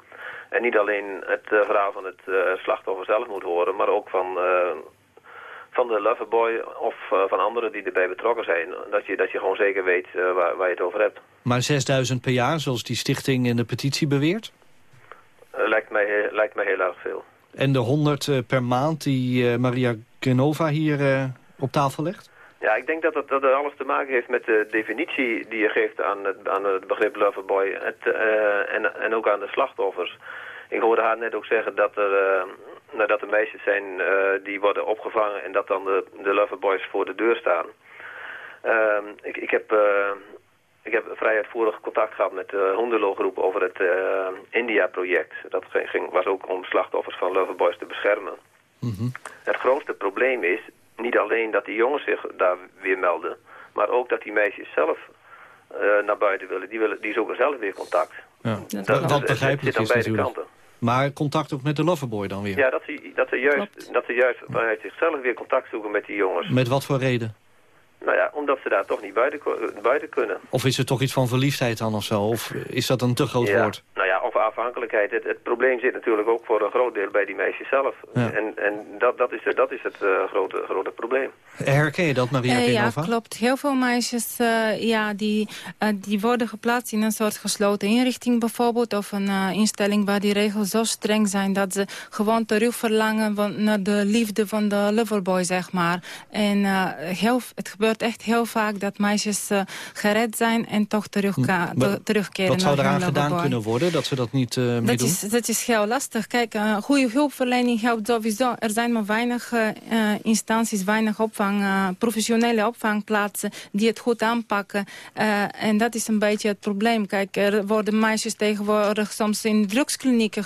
En niet alleen het verhaal van het slachtoffer zelf moet horen, maar ook van van de Loverboy of van anderen die erbij betrokken zijn. Dat je, dat je gewoon zeker weet waar, waar je het over hebt. Maar 6000 per jaar, zoals die stichting in de petitie beweert? Lijkt, mij, lijkt mij heel erg veel. En de 100 per maand die Maria Genova hier op tafel legt? Ja, ik denk dat dat het alles te maken heeft met de definitie die je geeft aan het, aan het begrip Loverboy. En, en ook aan de slachtoffers. Ik hoorde haar net ook zeggen dat er dat er meisjes zijn uh, die worden opgevangen en dat dan de, de Loverboys voor de deur staan. Uh, ik, ik, heb, uh, ik heb vrij uitvoerig contact gehad met de hondenlogroep over het India-project. Dat ging, was ook om slachtoffers van Loverboys te beschermen. Mm -hmm. Het grootste probleem is niet alleen dat die jongens zich daar weer melden, maar ook dat die meisjes zelf naar buiten willen. Die, willen. die zoeken zelf weer contact. Ja. Dat, dat, wat begrijpelijk is beide natuurlijk. kanten. Maar contact ook met de Loverboy dan weer? Ja, dat ze, dat ze, juist, dat ze juist vanuit zichzelf weer contact zoeken met die jongens. Met wat voor reden? Nou ja, omdat ze daar toch niet buiten, buiten kunnen. Of is er toch iets van verliefdheid dan of zo? Of is dat een te groot ja, woord? Nou ja, of afhankelijkheid. Het, het, probleem zit natuurlijk ook voor een groot deel bij die meisjes zelf. Ja. En, en dat, dat, is, dat is het uh, grote, grote probleem. Herken je dat, Maria uh? Ja, klopt. Heel veel meisjes uh, ja, die, die worden geplaatst in een soort gesloten inrichting bijvoorbeeld. Of een instelling waar die regels zo streng zijn dat ze gewoon terug verlangen naar de liefde van de loverboy, zeg maar. En heel, het gebeurt echt heel vaak dat meisjes gered zijn en toch terug maar, terugkeren Wat zou eraan gedaan kunnen worden dat ze dat niet uh, dat is, dat is heel lastig. Kijk, uh, goede hulpverlening helpt sowieso. Er zijn maar weinig uh, instanties, weinig opvang, professionele opvangplaatsen die het goed aanpakken. en dat is een beetje het probleem. Kijk, er worden meisjes tegenwoordig soms in drugsklinieken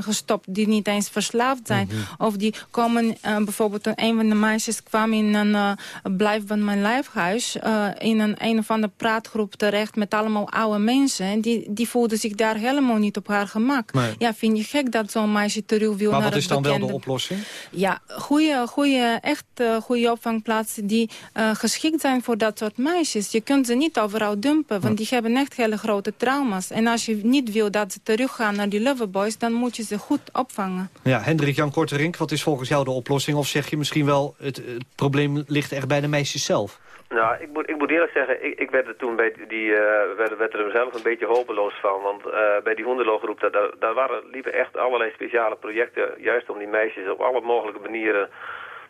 gestopt die niet eens verslaafd zijn. Mhm. Mm -hmm. Of die komen, bijvoorbeeld een van de meisjes kwam in een blijf van mijn lijfhuis in een een of andere praatgroep terecht met allemaal oude mensen. En die, die voelden zich daar helemaal niet op haar gemak. Nee. Ja, vind je gek dat zo'n meisje terug wil Maar naar wat is dan bekende... wel de oplossing? Ja, goede, goede, echt uh, goede opvangplaatsen die uh, geschikt zijn voor dat soort meisjes. Je kunt ze niet overal dumpen, want die hebben echt hele grote trauma's. En als je niet wil dat ze teruggaan naar die loverboys, dan moet je ze goed opvangen. Ja, Hendrik Jan Korterink, wat is volgens jou de oplossing? Of zeg je misschien wel, het, het probleem ligt echt bij de meisjes zelf? Nou, ik moet, ik moet eerlijk zeggen, ik, ik werd er toen bij die, uh, werd, werd er zelf een beetje hopeloos van. Want uh, bij die hondenlogroep, daar, daar, waren, liepen echt allerlei speciale projecten... juist om die meisjes op alle mogelijke manieren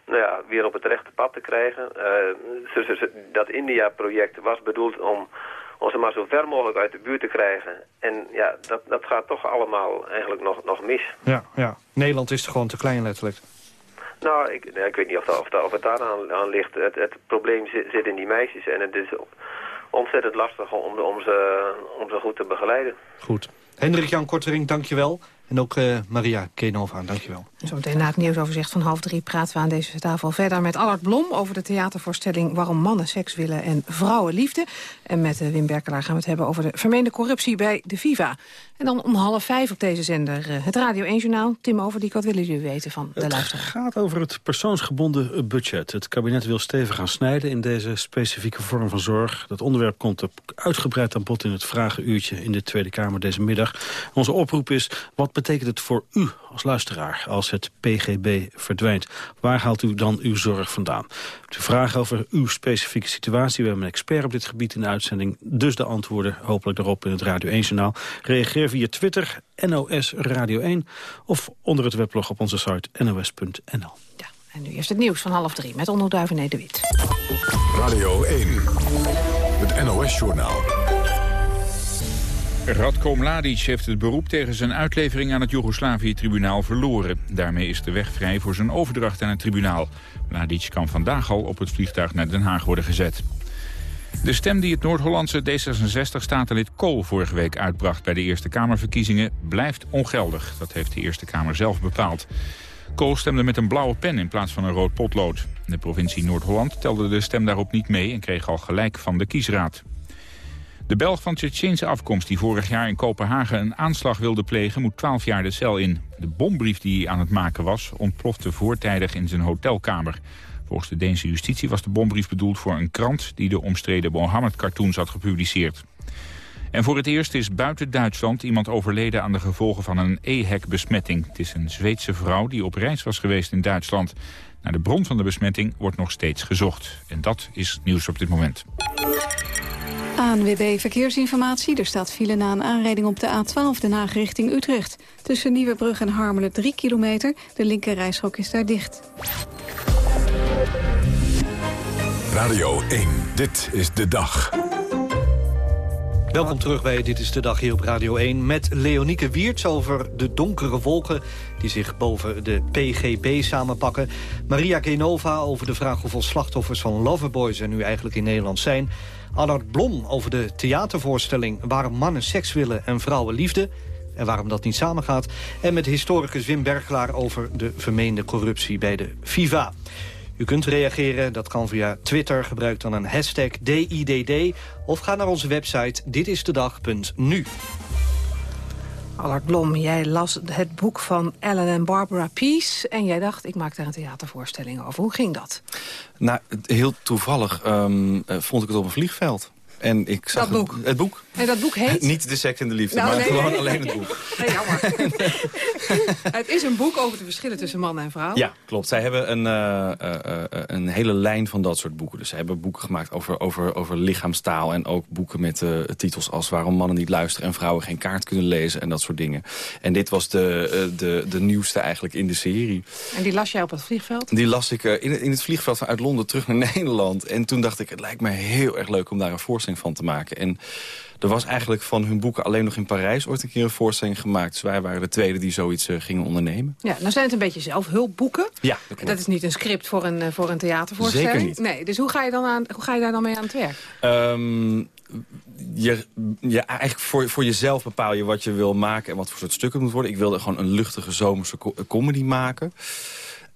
nou ja, weer op het rechte pad te krijgen. Uh, dat India-project was bedoeld om, om ze maar zo ver mogelijk uit de buurt te krijgen. En ja, dat, dat gaat toch allemaal eigenlijk nog, nog mis. Ja, ja. Nederland is gewoon te klein letterlijk. Nou, ik, ik weet niet of, dat, of, dat, het daar aan, ligt. Het, het probleem zit, zit, in die meisjes en het is ontzettend lastig om, om, ze, om ze goed te begeleiden. Goed. Hendrik-Jan Kortering, dankjewel. En ook uh, Maria Kenova, dankjewel. Zometeen na het nieuwsoverzicht van half drie praten we aan deze tafel verder met Allard Blom over de theatervoorstelling Waarom mannen seks willen en vrouwen liefde. En met uh, Wim Berkelaar gaan we het hebben over de vermeende corruptie bij de Viva. En dan om half vijf op deze zender uh, het Radio 1 Journaal. Tim Overdiek, wat willen jullie weten van de luisteraar? Het gaat over het persoonsgebonden budget. Het kabinet wil stevig gaan snijden in deze specifieke vorm van zorg. Dat onderwerp komt uitgebreid aan bod in het vragenuurtje in de Tweede Kamer deze middag. Onze oproep is, wat betekent het voor u als luisteraar als het PGB verdwijnt? Waar haalt u dan uw zorg vandaan? De vraag over uw specifieke situatie. We hebben een expert op dit gebied in de uitzending. Dus de antwoorden hopelijk daarop in het Radio 1-journaal. Reageer via Twitter, NOS Radio 1... of onder het weblog op onze site nos.nl. Ja, en nu eerst het nieuws van half drie met Onderduiven de Wit. Radio 1, het NOS-journaal. Radko Mladic heeft het beroep tegen zijn uitlevering aan het Joegoslavië-tribunaal verloren. Daarmee is de weg vrij voor zijn overdracht aan het tribunaal. Mladic kan vandaag al op het vliegtuig naar Den Haag worden gezet. De stem die het Noord-Hollandse D66-statenlid Kool vorige week uitbracht bij de Eerste Kamerverkiezingen blijft ongeldig. Dat heeft de Eerste Kamer zelf bepaald. Kool stemde met een blauwe pen in plaats van een rood potlood. De provincie Noord-Holland telde de stem daarop niet mee en kreeg al gelijk van de kiesraad. De Belg van Tsjetsjeense afkomst die vorig jaar in Kopenhagen een aanslag wilde plegen moet 12 jaar de cel in. De bombrief die hij aan het maken was ontplofte voortijdig in zijn hotelkamer. Volgens de Deense justitie was de bombrief bedoeld voor een krant die de omstreden Mohammed-cartoons had gepubliceerd. En voor het eerst is buiten Duitsland iemand overleden aan de gevolgen van een EHEC-besmetting. Het is een Zweedse vrouw die op reis was geweest in Duitsland. Naar de bron van de besmetting wordt nog steeds gezocht. En dat is nieuws op dit moment. ANWB Verkeersinformatie. Er staat file na een aanrijding op de A12 Den Haag richting Utrecht. Tussen Nieuwebrug en Harmelen 3 kilometer. De linker is daar dicht. Radio 1, dit is de dag. Welkom terug bij Dit is de Dag hier op Radio 1... met Leonieke Wiertz over de donkere wolken... die zich boven de PGB samenpakken. Maria Genova over de vraag hoeveel slachtoffers van Loverboys... er nu eigenlijk in Nederland zijn. Allard Blom over de theatervoorstelling... waarom mannen seks willen en vrouwen liefde en waarom dat niet samengaat. En met historicus Wim Berglaar over de vermeende corruptie bij de FIFA. U kunt reageren, dat kan via Twitter. Gebruik dan een hashtag DIDD of ga naar onze website ditistedag.nu. Allard Blom, jij las het boek van Ellen en Barbara Peace... en jij dacht, ik maak daar een theatervoorstelling over. Hoe ging dat? Nou, heel toevallig um, vond ik het op een vliegveld. En ik zag dat boek. Het, het, boek. En dat boek heet? Niet De Sect en de Liefde, nou, maar gewoon alleen het boek. Nee, jammer. het is een boek over de verschillen tussen man en vrouw. Ja, klopt. Zij hebben een, uh, uh, een hele lijn van dat soort boeken. Dus zij hebben boeken gemaakt over, over, over lichaamstaal... en ook boeken met titels als waarom mannen niet luisteren... en vrouwen geen kaart kunnen lezen en dat soort dingen. En dit was de, de, de nieuwste eigenlijk in de serie. En die las jij op het vliegveld? Die las ik in, in het vliegveld vanuit Londen terug naar Nederland. En toen dacht ik, het lijkt me heel erg leuk om daar een voorstelling van te maken. En er was eigenlijk van hun boeken alleen nog in Parijs ooit een keer een voorstelling gemaakt. Dus wij waren de tweede die zoiets uh, gingen ondernemen. Ja, nou zijn het een beetje zelfhulpboeken. Ja, dat, dat is niet een script voor een, uh, voor een theatervoorstelling. Zeker niet. Nee, dus hoe ga je, dan aan, hoe ga je daar dan mee aan het werk? Um, je, je, eigenlijk voor, voor jezelf bepaal je wat je wil maken en wat voor soort stukken het moet worden. Ik wilde gewoon een luchtige zomerse comedy maken.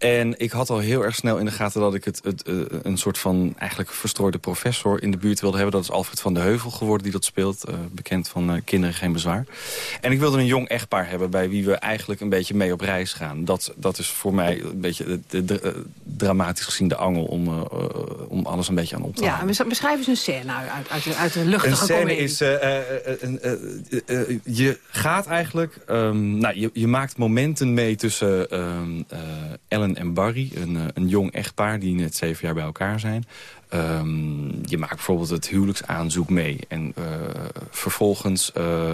En ik had al heel erg snel in de gaten dat ik het, het uh, een soort van eigenlijk verstrooide professor in de buurt wilde hebben. Dat is Alfred van de Heuvel geworden die dat speelt. Uh, bekend van uh, Kinderen Geen Bezwaar. En ik wilde een jong echtpaar hebben bij wie we eigenlijk een beetje mee op reis gaan. Dat, dat is voor mij een beetje de, de, dramatisch gezien de angel om, om alles een beetje aan op te Ja, en beschrijf eens een scène uit, uit, uit de luchtige Een scène is, je gaat eigenlijk, um, nou, je, je maakt momenten mee tussen um, Ellen En Barry, een, een jong echtpaar die net zeven jaar bij elkaar zijn. Ehm, je maakt bijvoorbeeld het huwelijksaanzoek mee. En uh, vervolgens uh,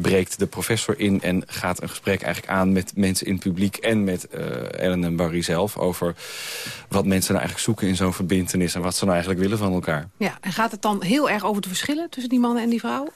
breekt de professor in en gaat een gesprek eigenlijk aan... met mensen in het publiek en met Ellen en Barry zelf... over wat mensen nou eigenlijk zoeken in zo'n verbindenis... en wat ze nou eigenlijk willen van elkaar. Ja, en gaat het dan heel erg over de verschillen tussen die mannen en die vrouwen?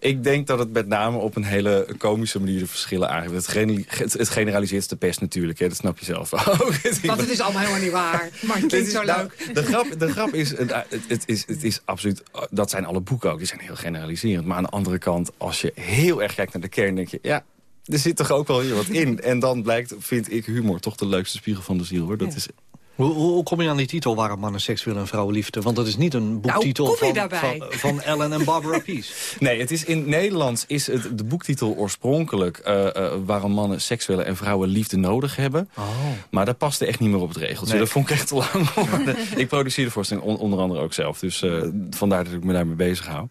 Ik denk dat het met name op een hele komische manier de verschillen aangeeft. Het, het, generaliseert de pest natuurlijk, hè? dat snap je zelf ook. Want het is allemaal helemaal niet waar. Maar het klinkt zo nou, leuk. De grap, de grap is, het, het, is, het is absoluut, dat zijn alle boeken ook, die zijn heel generaliserend. Maar aan de andere kant, als je heel erg kijkt naar de kern, denk je... ja, er zit toch ook wel hier wat in. En dan blijkt, vind ik, humor toch de leukste spiegel van de ziel. hoor. Dat is hoe, hoe, kom je aan die titel Waarom mannen seks willen en vrouwen liefde? Want dat is niet een boektitel nou, van, van, van, Ellen en Barbara Peace. Nee, het is in Nederlands is het, de boektitel oorspronkelijk... Uh, uh, waarom mannen seks willen en vrouwen liefde nodig hebben. Oh. Maar dat paste echt niet meer op het regeltje. Dat vond ik echt te lang worden. ik produceer de voorstelling onder andere ook zelf. Dus uh, vandaar dat ik me daarmee bezig hou.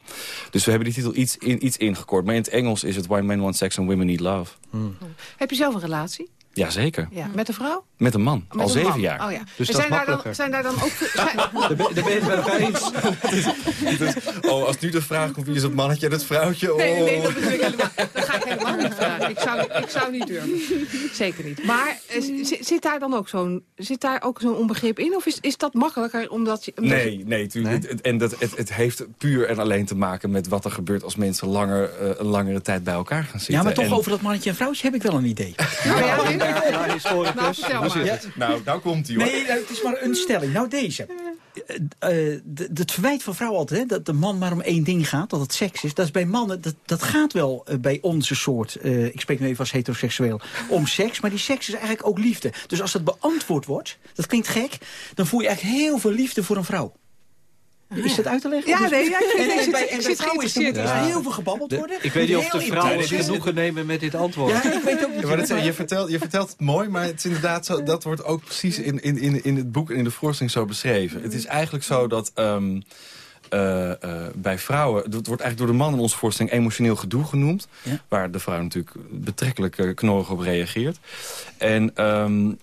Dus we hebben die titel iets, in, iets ingekort. Maar in het Engels is het Why Men Want Sex and Women Need Love. Hmm. Heb je zelf een relatie? Jazeker. Ja. Met een vrouw? Met een man, al zeven jaar. Oh, ja. Dus zijn, daar dan, zijn daar dan ook... Daar ben je het met eens. oh, als nu de vraag komt wie is het mannetje en het vrouwtje... Oh. Nee, nee, dat, ik helemaal, dat ga ik helemaal niet vragen. Ik zou, ik zou niet durven. Zeker niet. Maar eh, zit daar dan ook zo'n zo'n onbegrip in? Of is, is dat makkelijker omdat je... nee, nee, tuurlijk. Nee? En dat, het, het heeft puur en alleen te maken met wat er gebeurt... als mensen langer, uh, een langere tijd bij elkaar gaan zitten. Ja, maar toch over dat mannetje en vrouwtje heb ik wel een idee. Ja, ja, ja, historicus. Nou, ja, nou, nou komt hij hoor. Nee, het is maar een stelling. Nou, deze. Uh, het verwijt van vrouwen altijd, hè, dat de man maar om één ding gaat, dat het seks is. Dat is bij mannen, dat, dat gaat wel uh, bij onze soort, uh, ik spreek nu even als heteroseksueel, om seks. Maar die seks is eigenlijk ook liefde. Dus als dat beantwoord wordt, dat klinkt gek, dan voel je eigenlijk heel veel liefde voor een vrouw. Is dat uit te leggen? Ja, nee, ja, en, en, bij, en bij vrouwen is er ja. heel veel gebabbeld worden. Ik weet niet of de vrouwen genoegen nemen met dit antwoord. Ja, ik weet ook niet. Maar dat, je, vertelt, je vertelt het mooi, maar het is inderdaad zo, dat wordt ook precies in, in, in, in het boek en in de voorstelling zo beschreven. Het is eigenlijk zo dat... Um, uh, uh, bij vrouwen, het wordt eigenlijk door de man in onze voorstelling emotioneel gedoe genoemd. Ja. Waar de vrouw natuurlijk betrekkelijk uh, knorrig op reageert. En um,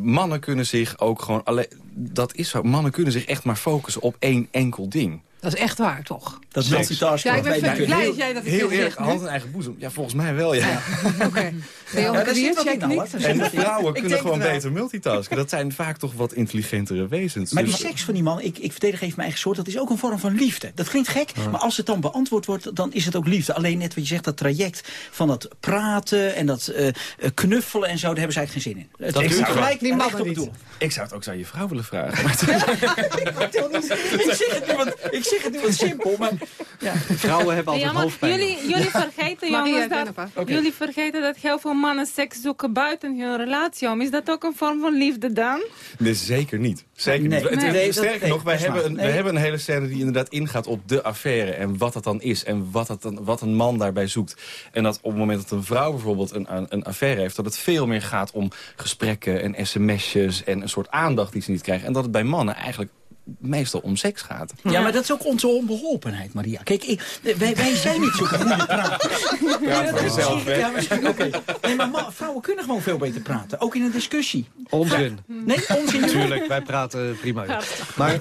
mannen kunnen zich ook gewoon alleen. Dat is zo. Mannen kunnen zich echt maar focussen op één enkel ding. Dat is echt waar, toch? Dat is multitasking. Ja, ik ben blij, blij dat jij dat Heel erg hand in eigen boezem. Ja, volgens mij wel, ja. ja. Oké. Okay. Ja, ja, en de vrouwen kunnen gewoon beter multitasken. Dat zijn vaak toch wat intelligentere wezens. Maar die seks van die man, ik, ik verdedig even mijn eigen soort... dat is ook een vorm van liefde. Dat klinkt gek, maar als het dan beantwoord wordt... dan is het ook liefde. Alleen net wat je zegt, dat traject van dat praten... en dat uh, knuffelen en zo, daar hebben ze eigenlijk geen zin in. Dat ik zou gelijk die man niet. Ik zou het ook aan je vrouw willen vragen. ik, zeg het nu wat, ik zeg het nu wat simpel, maar... Ja. Vrouwen hebben altijd ja, hoofdpijn. Jullie, jullie vergeten, jongens, dat, okay. jullie vergeten dat heel veel mannen seks zoeken buiten hun relatie om. Is dat ook een vorm van liefde dan? Nee, zeker niet. Zeker nee, niet. Nee, nee, sterker nog, wij, hebben een, wij hebben een hele scène die inderdaad ingaat op de affaire. En wat dat dan is. En wat, dat dan, wat een man daarbij zoekt. En dat op het moment dat een vrouw bijvoorbeeld een, een affaire heeft... dat het veel meer gaat om gesprekken en sms'jes en een soort aandacht die ze niet krijgen. En dat het bij mannen eigenlijk meestal om seks gaat. Ja, maar dat is ook onze onbeholpenheid, Maria. Kijk, ik, wij, wij zijn niet zo goede praters. Ja, voor jezelf, ja, misschien, oké. Nee, maar vrouwen kunnen gewoon veel beter praten. Ook in een discussie. Onzin. Nee, onzin. Natuurlijk, wij praten prima. Maar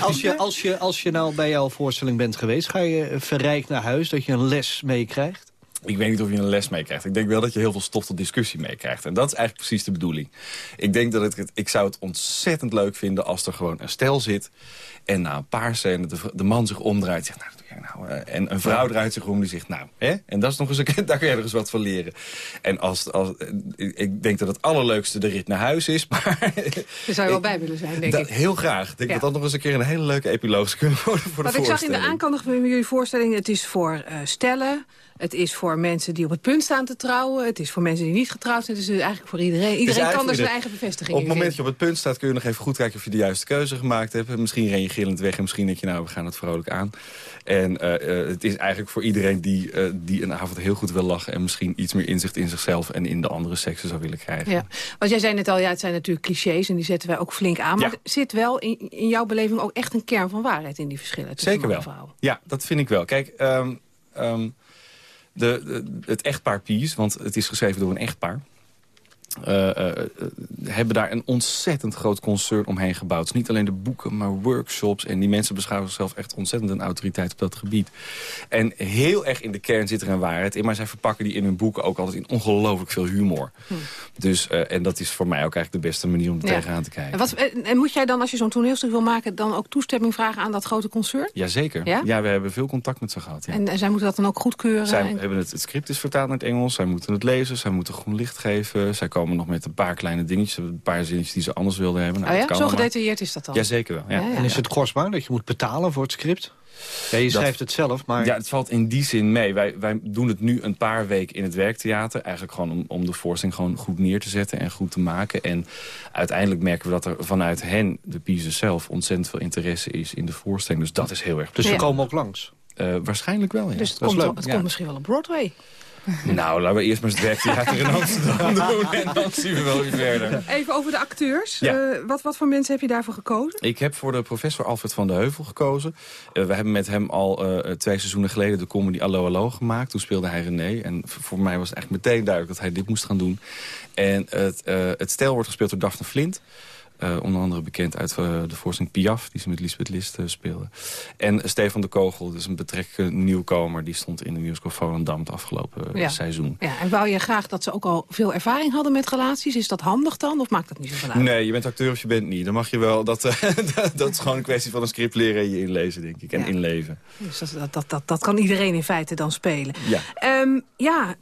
als je, als, je, als je nou bij jouw voorstelling bent geweest... ga je verrijkt naar huis, dat je een les meekrijgt? Ik weet niet of je een les meekrijgt. Ik denk wel dat je heel veel stof tot discussie meekrijgt. En dat is eigenlijk precies de bedoeling. Ik denk dat het, ik zou het ontzettend leuk vinden als er gewoon een stel zit... en na een paar scènes de, de man zich omdraait zegt... Nou, nou, uh, en een vrouw draait zich om die zegt, nou, hè? En dat is nog eens een, daar kun je er eens wat van leren. En als, als, ik denk dat het allerleukste de rit naar huis is, maar... Daar zou je wel bij willen zijn, denk dat, ik. Heel graag. Ik denk ja. dat dat nog eens een keer een hele leuke epiloog kunnen worden voor Wat de ik zag in de aankondiging van jullie voorstelling, het is voor uh, stellen... Het is voor mensen die op het punt staan te trouwen. Het is voor mensen die niet getrouwd zijn. Het is eigenlijk voor iedereen. Iedereen kan er zijn eigen bevestiging Op het moment dat je op het punt staat kun je nog even goed kijken of je de juiste keuze gemaakt hebt. Misschien ren je gillend weg en misschien denk je nou we gaan het vrolijk aan. En uh, uh, het is eigenlijk voor iedereen die, uh, die een avond heel goed wil lachen... en misschien iets meer inzicht in zichzelf en in de andere seksen zou willen krijgen. Ja, want jij zei net al, ja, het zijn natuurlijk clichés en die zetten wij ook flink aan. Maar ja. zit wel in, in jouw beleving ook echt een kern van waarheid in die verschillen tussen Zeker wel. vrouwen. Ja, dat vind ik wel. Kijk, um, um, de, de, het echtpaar Pies, want het is geschreven door een echtpaar... uh, uh, hebben daar een ontzettend groot concern omheen gebouwd. Dus niet alleen de boeken, maar workshops. En die mensen beschouwen zichzelf echt ontzettend een autoriteit op dat gebied. En heel erg in de kern zit er een waarheid in. Maar zij verpakken die in hun boeken ook altijd in ongelooflijk veel humor. Hm. Dus, uh, en dat is voor mij ook eigenlijk de beste manier om er ja. tegenaan te kijken. En, wat, en moet jij dan, als je zo'n toneelstuk wil maken... dan ook toestemming vragen aan dat grote concern? Jazeker. Ja, ja we hebben veel contact met ze gehad. Ja. En, en zij moeten dat dan ook goedkeuren? Zij en... hebben het, het script is vertaald naar het Engels. Zij moeten het lezen. Zij moeten groen licht geven. Zij komen nog met een paar kleine dingetjes. Een paar zinnetjes die ze anders wilden hebben. Nou, oh ja? Zo gedetailleerd is dat dan? Jazeker wel. Ja. Ja, en is het kostbaar dat je moet betalen voor het script? Ja, je schrijft het zelf, maar... Ja, het valt in die zin mee. Wij, wij doen het nu een paar weken in het werktheater. Eigenlijk gewoon om, om de voorstelling gewoon goed neer te zetten en goed te maken. En uiteindelijk merken we dat er vanuit hen, de Piezen zelf... ontzettend veel interesse is in de voorstelling. Dus dat is heel erg Dus ze komen ook langs? Uh, waarschijnlijk wel, ja. Dus het, komt, wel, het komt misschien wel op Broadway? Nou, laten we eerst maar eens het werktheater in Amsterdam doen. En dan zien we wel weer verder. Even over de acteurs. Ja. Uh, wat, wat voor mensen heb je daarvoor gekozen? Ik heb voor de professor Alfred van de Heuvel gekozen. Uh, we hebben met hem al uh, twee seizoenen geleden de comedy Allo Allo gemaakt. Toen speelde hij René. En voor mij was het eigenlijk meteen duidelijk dat hij dit moest gaan doen. En het, het stel wordt gespeeld door Daphne Flint. Uh, onder andere bekend uit uh, de voorstelling Piaf, die ze met Lisbeth List uh, speelde. En Stefan de Kogel, dus een betrekkelijke nieuwkomer... die stond in de musical Volendam het afgelopen ja. seizoen. Ja, en wou je graag dat ze ook al veel ervaring hadden met relaties? Is dat handig dan, of maakt dat niet zoveel uit? Nee, je bent acteur of je bent niet. Dan mag je wel, dat, dat is gewoon een kwestie van een script leren en je inlezen, denk ik. En ja. inleven. Dus dat, dat, dat, dat, kan iedereen in feite dan spelen. Ja, um, ja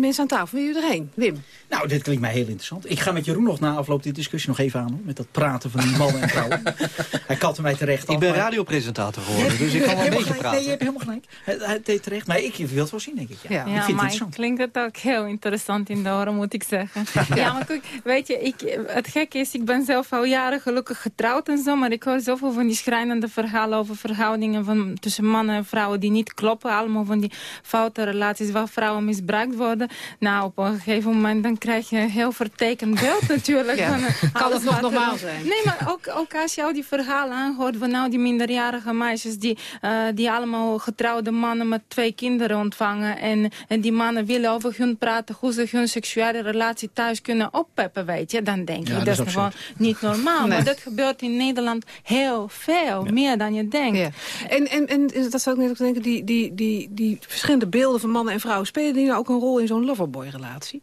mensen aan tafel, wil je erheen? Wim? Nou, dit klinkt mij heel interessant. Ik ga met Jeroen nog na afloop die discussie nog even aan met dat praten van die mannen en vrouwen. Hij katte mij terecht. Ik ben maar... radiopresentator geworden, dus ik kan wel een beetje gelijk. praten. Nee, je hebt helemaal gelijk. Hij deed terecht. Maar ik wil het wel zien, denk ik. Ja, ja, ik vind maar het klinkt het ook heel interessant in de oren, moet ik zeggen. ja, maar kijk, weet je, ik, het gekke is, ik ben zelf al jaren gelukkig getrouwd en zo, maar ik hoor zoveel van die schrijnende verhalen over verhoudingen van, tussen mannen en vrouwen die niet kloppen. Allemaal van die foute relaties waar vrouwen misbruikt worden. Nou, op een gegeven moment dan krijg je een heel vertekend beeld natuurlijk. Ja. Van, kan het normaal zijn? Nee, maar ook, ook als je al die verhalen aanhoort van nou die minderjarige meisjes die, uh, die allemaal getrouwde mannen met twee kinderen ontvangen en, en die mannen willen over hun praten, hoe ze hun seksuele relatie thuis kunnen oppeppen, weet je. Dan denk je, ja, dat, dat is gewoon niet normaal. Nee. Maar dat gebeurt in Nederland heel veel, ja. meer dan je denkt. Ja. En, en, en dat zou ik net ook denken, die, die, die, die verschillende beelden van mannen en vrouwen, spelen die nou ook een rol in zo'n loverboy-relatie?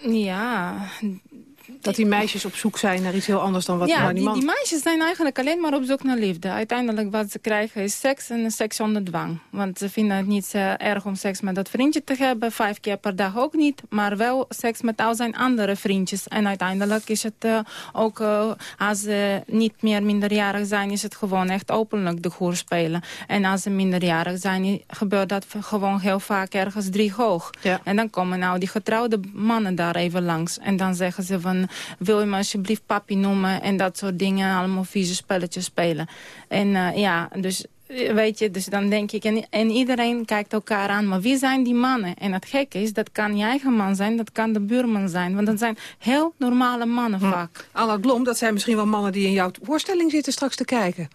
Ja, dat die meisjes op zoek zijn naar iets heel anders dan wat ja, naar die man... die, die meisjes zijn eigenlijk alleen maar op zoek naar liefde. Uiteindelijk wat ze krijgen is seks en seks onder dwang. Want ze vinden het niet uh, erg om seks met dat vriendje te hebben. Vijf keer per dag ook niet. Maar wel seks met al zijn andere vriendjes. En uiteindelijk is het uh, ook, uh, als ze niet meer minderjarig zijn... is het gewoon echt openlijk de goer spelen. En als ze minderjarig zijn, gebeurt dat gewoon heel vaak ergens drie hoog. Ja. En dan komen nou die getrouwde mannen daar even langs. En dan zeggen ze van wil je me alsjeblieft papi noemen en dat soort dingen. Allemaal vieze spelletjes spelen. En uh, ja, dus weet je, dus dan denk ik... En, en, iedereen kijkt elkaar aan, maar wie zijn die mannen? En het gekke is, dat kan je eigen man zijn, dat kan de buurman zijn. Want dat zijn heel normale mannen vaak. Hm. Allard Blom, dat zijn misschien wel mannen die in jouw voorstelling zitten straks te kijken.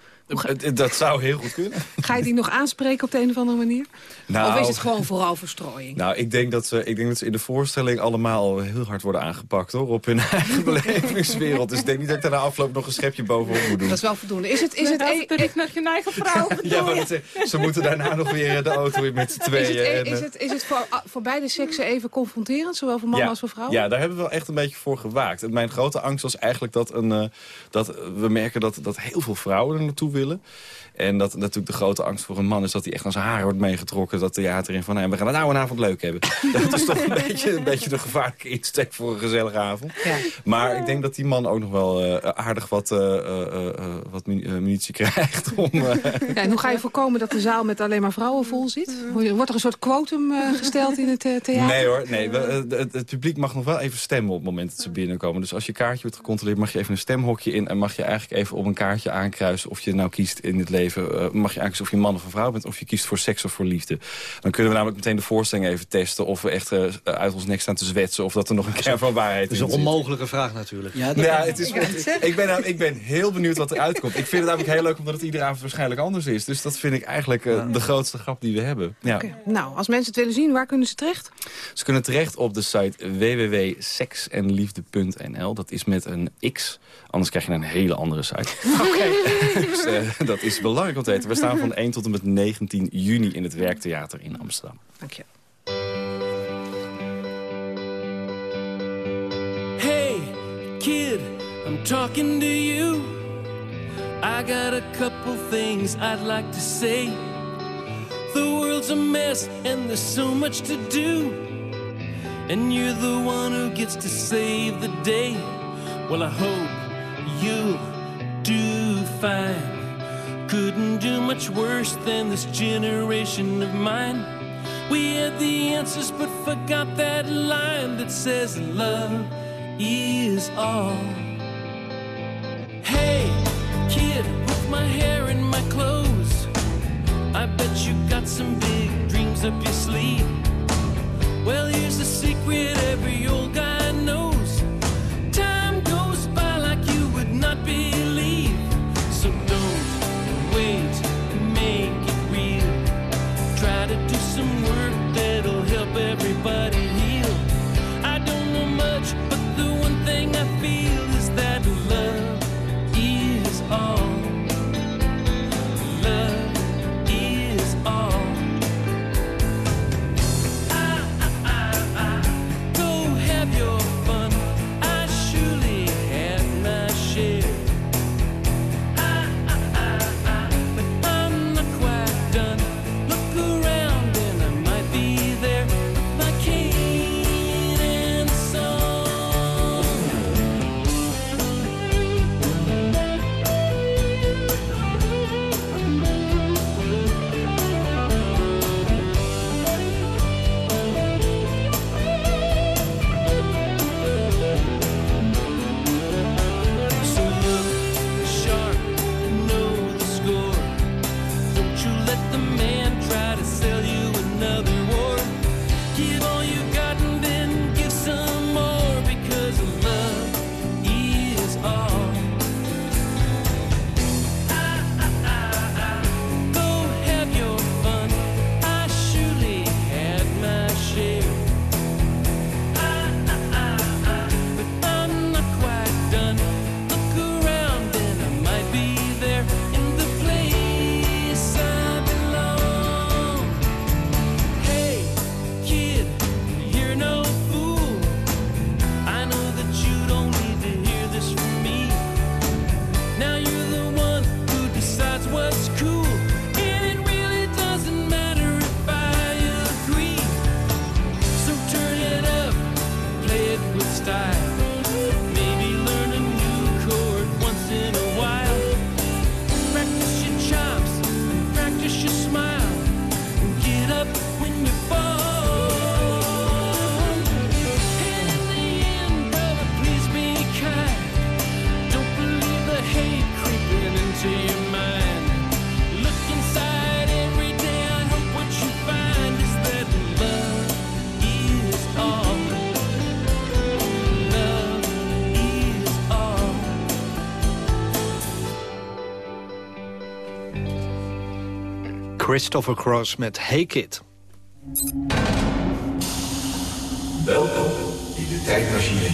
Dat zou heel goed kunnen. Ga je die nog aanspreken op de een of andere manier? Nou, of is het gewoon vooral verstrooiing? Nou, ik denk, dat ze, ik denk dat ze in de voorstelling allemaal heel hard worden aangepakt hoor, op hun eigen belevingswereld. Dus ik denk niet dat ik daar na afloop nog een schepje bovenop moet doen. Dat is wel voldoende. Is het, is het e terug naar je eigen vrouw? ja, maar het, ze moeten daarna nog weer de auto in met z'n tweeën. Is het, en, is het, is het voor, voor beide seksen even confronterend, zowel voor mannen ja, als voor vrouwen? Ja, daar hebben we wel echt een beetje voor gewaakt. En mijn grote angst was eigenlijk dat, een, uh, dat we merken dat, dat heel veel vrouwen er naartoe willen willen. En dat natuurlijk de grote angst voor een man is dat hij echt aan zijn haar wordt meegetrokken. Dat theater in van, nou, we gaan het nou een avond leuk hebben. dat is toch een beetje, een beetje de gevaarlijke insteek voor een gezellige avond. Ja. Maar ik denk dat die man ook nog wel uh, aardig wat, uh, uh, wat munitie krijgt. Om, ja, en hoe ga je voorkomen dat de zaal met alleen maar vrouwen vol zit? Wordt er een soort quotum gesteld in het theater? Nee hoor, nee. We, het, het, publiek mag nog wel even stemmen op het moment dat ze binnenkomen. Dus als je kaartje wordt gecontroleerd mag je even een stemhokje in... en mag je eigenlijk even op een kaartje aankruisen of je nou kiest in het leven... mag je eigenlijk of je man of een vrouw bent... of je kiest voor seks of voor liefde. Dan kunnen we namelijk meteen de voorstelling even testen... of we echt uit ons nek staan te zwetsen... of dat er nog een kern van waarheid is. Dat is een onmogelijke vraag natuurlijk. Ja, ja het is, ik, ben, nou- ik ben heel benieuwd wat eruit komt. Ik vind het namelijk heel leuk omdat het iedere avond waarschijnlijk anders is. Dus dat vind ik eigenlijk de grootste grap die we hebben. Ja. Nou, als mensen het willen zien, waar kunnen ze terecht? Ze kunnen terecht op de site www.seksenliefde.nl. Dat is met een X. Anders krijg je een hele andere site. Oké. dus, uh, dat is belangrijk om te weten. We staan van 1 tot en met 19 juni in het Werktheater in Amsterdam. Dank je. Hey, kid, I'm talking to you. I got a couple things I'd like to say. The world's a mess and there's so much to do. And you're the one who gets to save the day. Well, I hope you'll do fine. Couldn't do much worse than this generation of mine. We had the answers, but forgot that line that says love is all. Hey, kid, with my hair and my clothes. I bet you got some big dreams up your sleeve. Well, here's the secret every old guy knows. but Christopher Cross met Hey Kid. Welkom in de tijdmachine.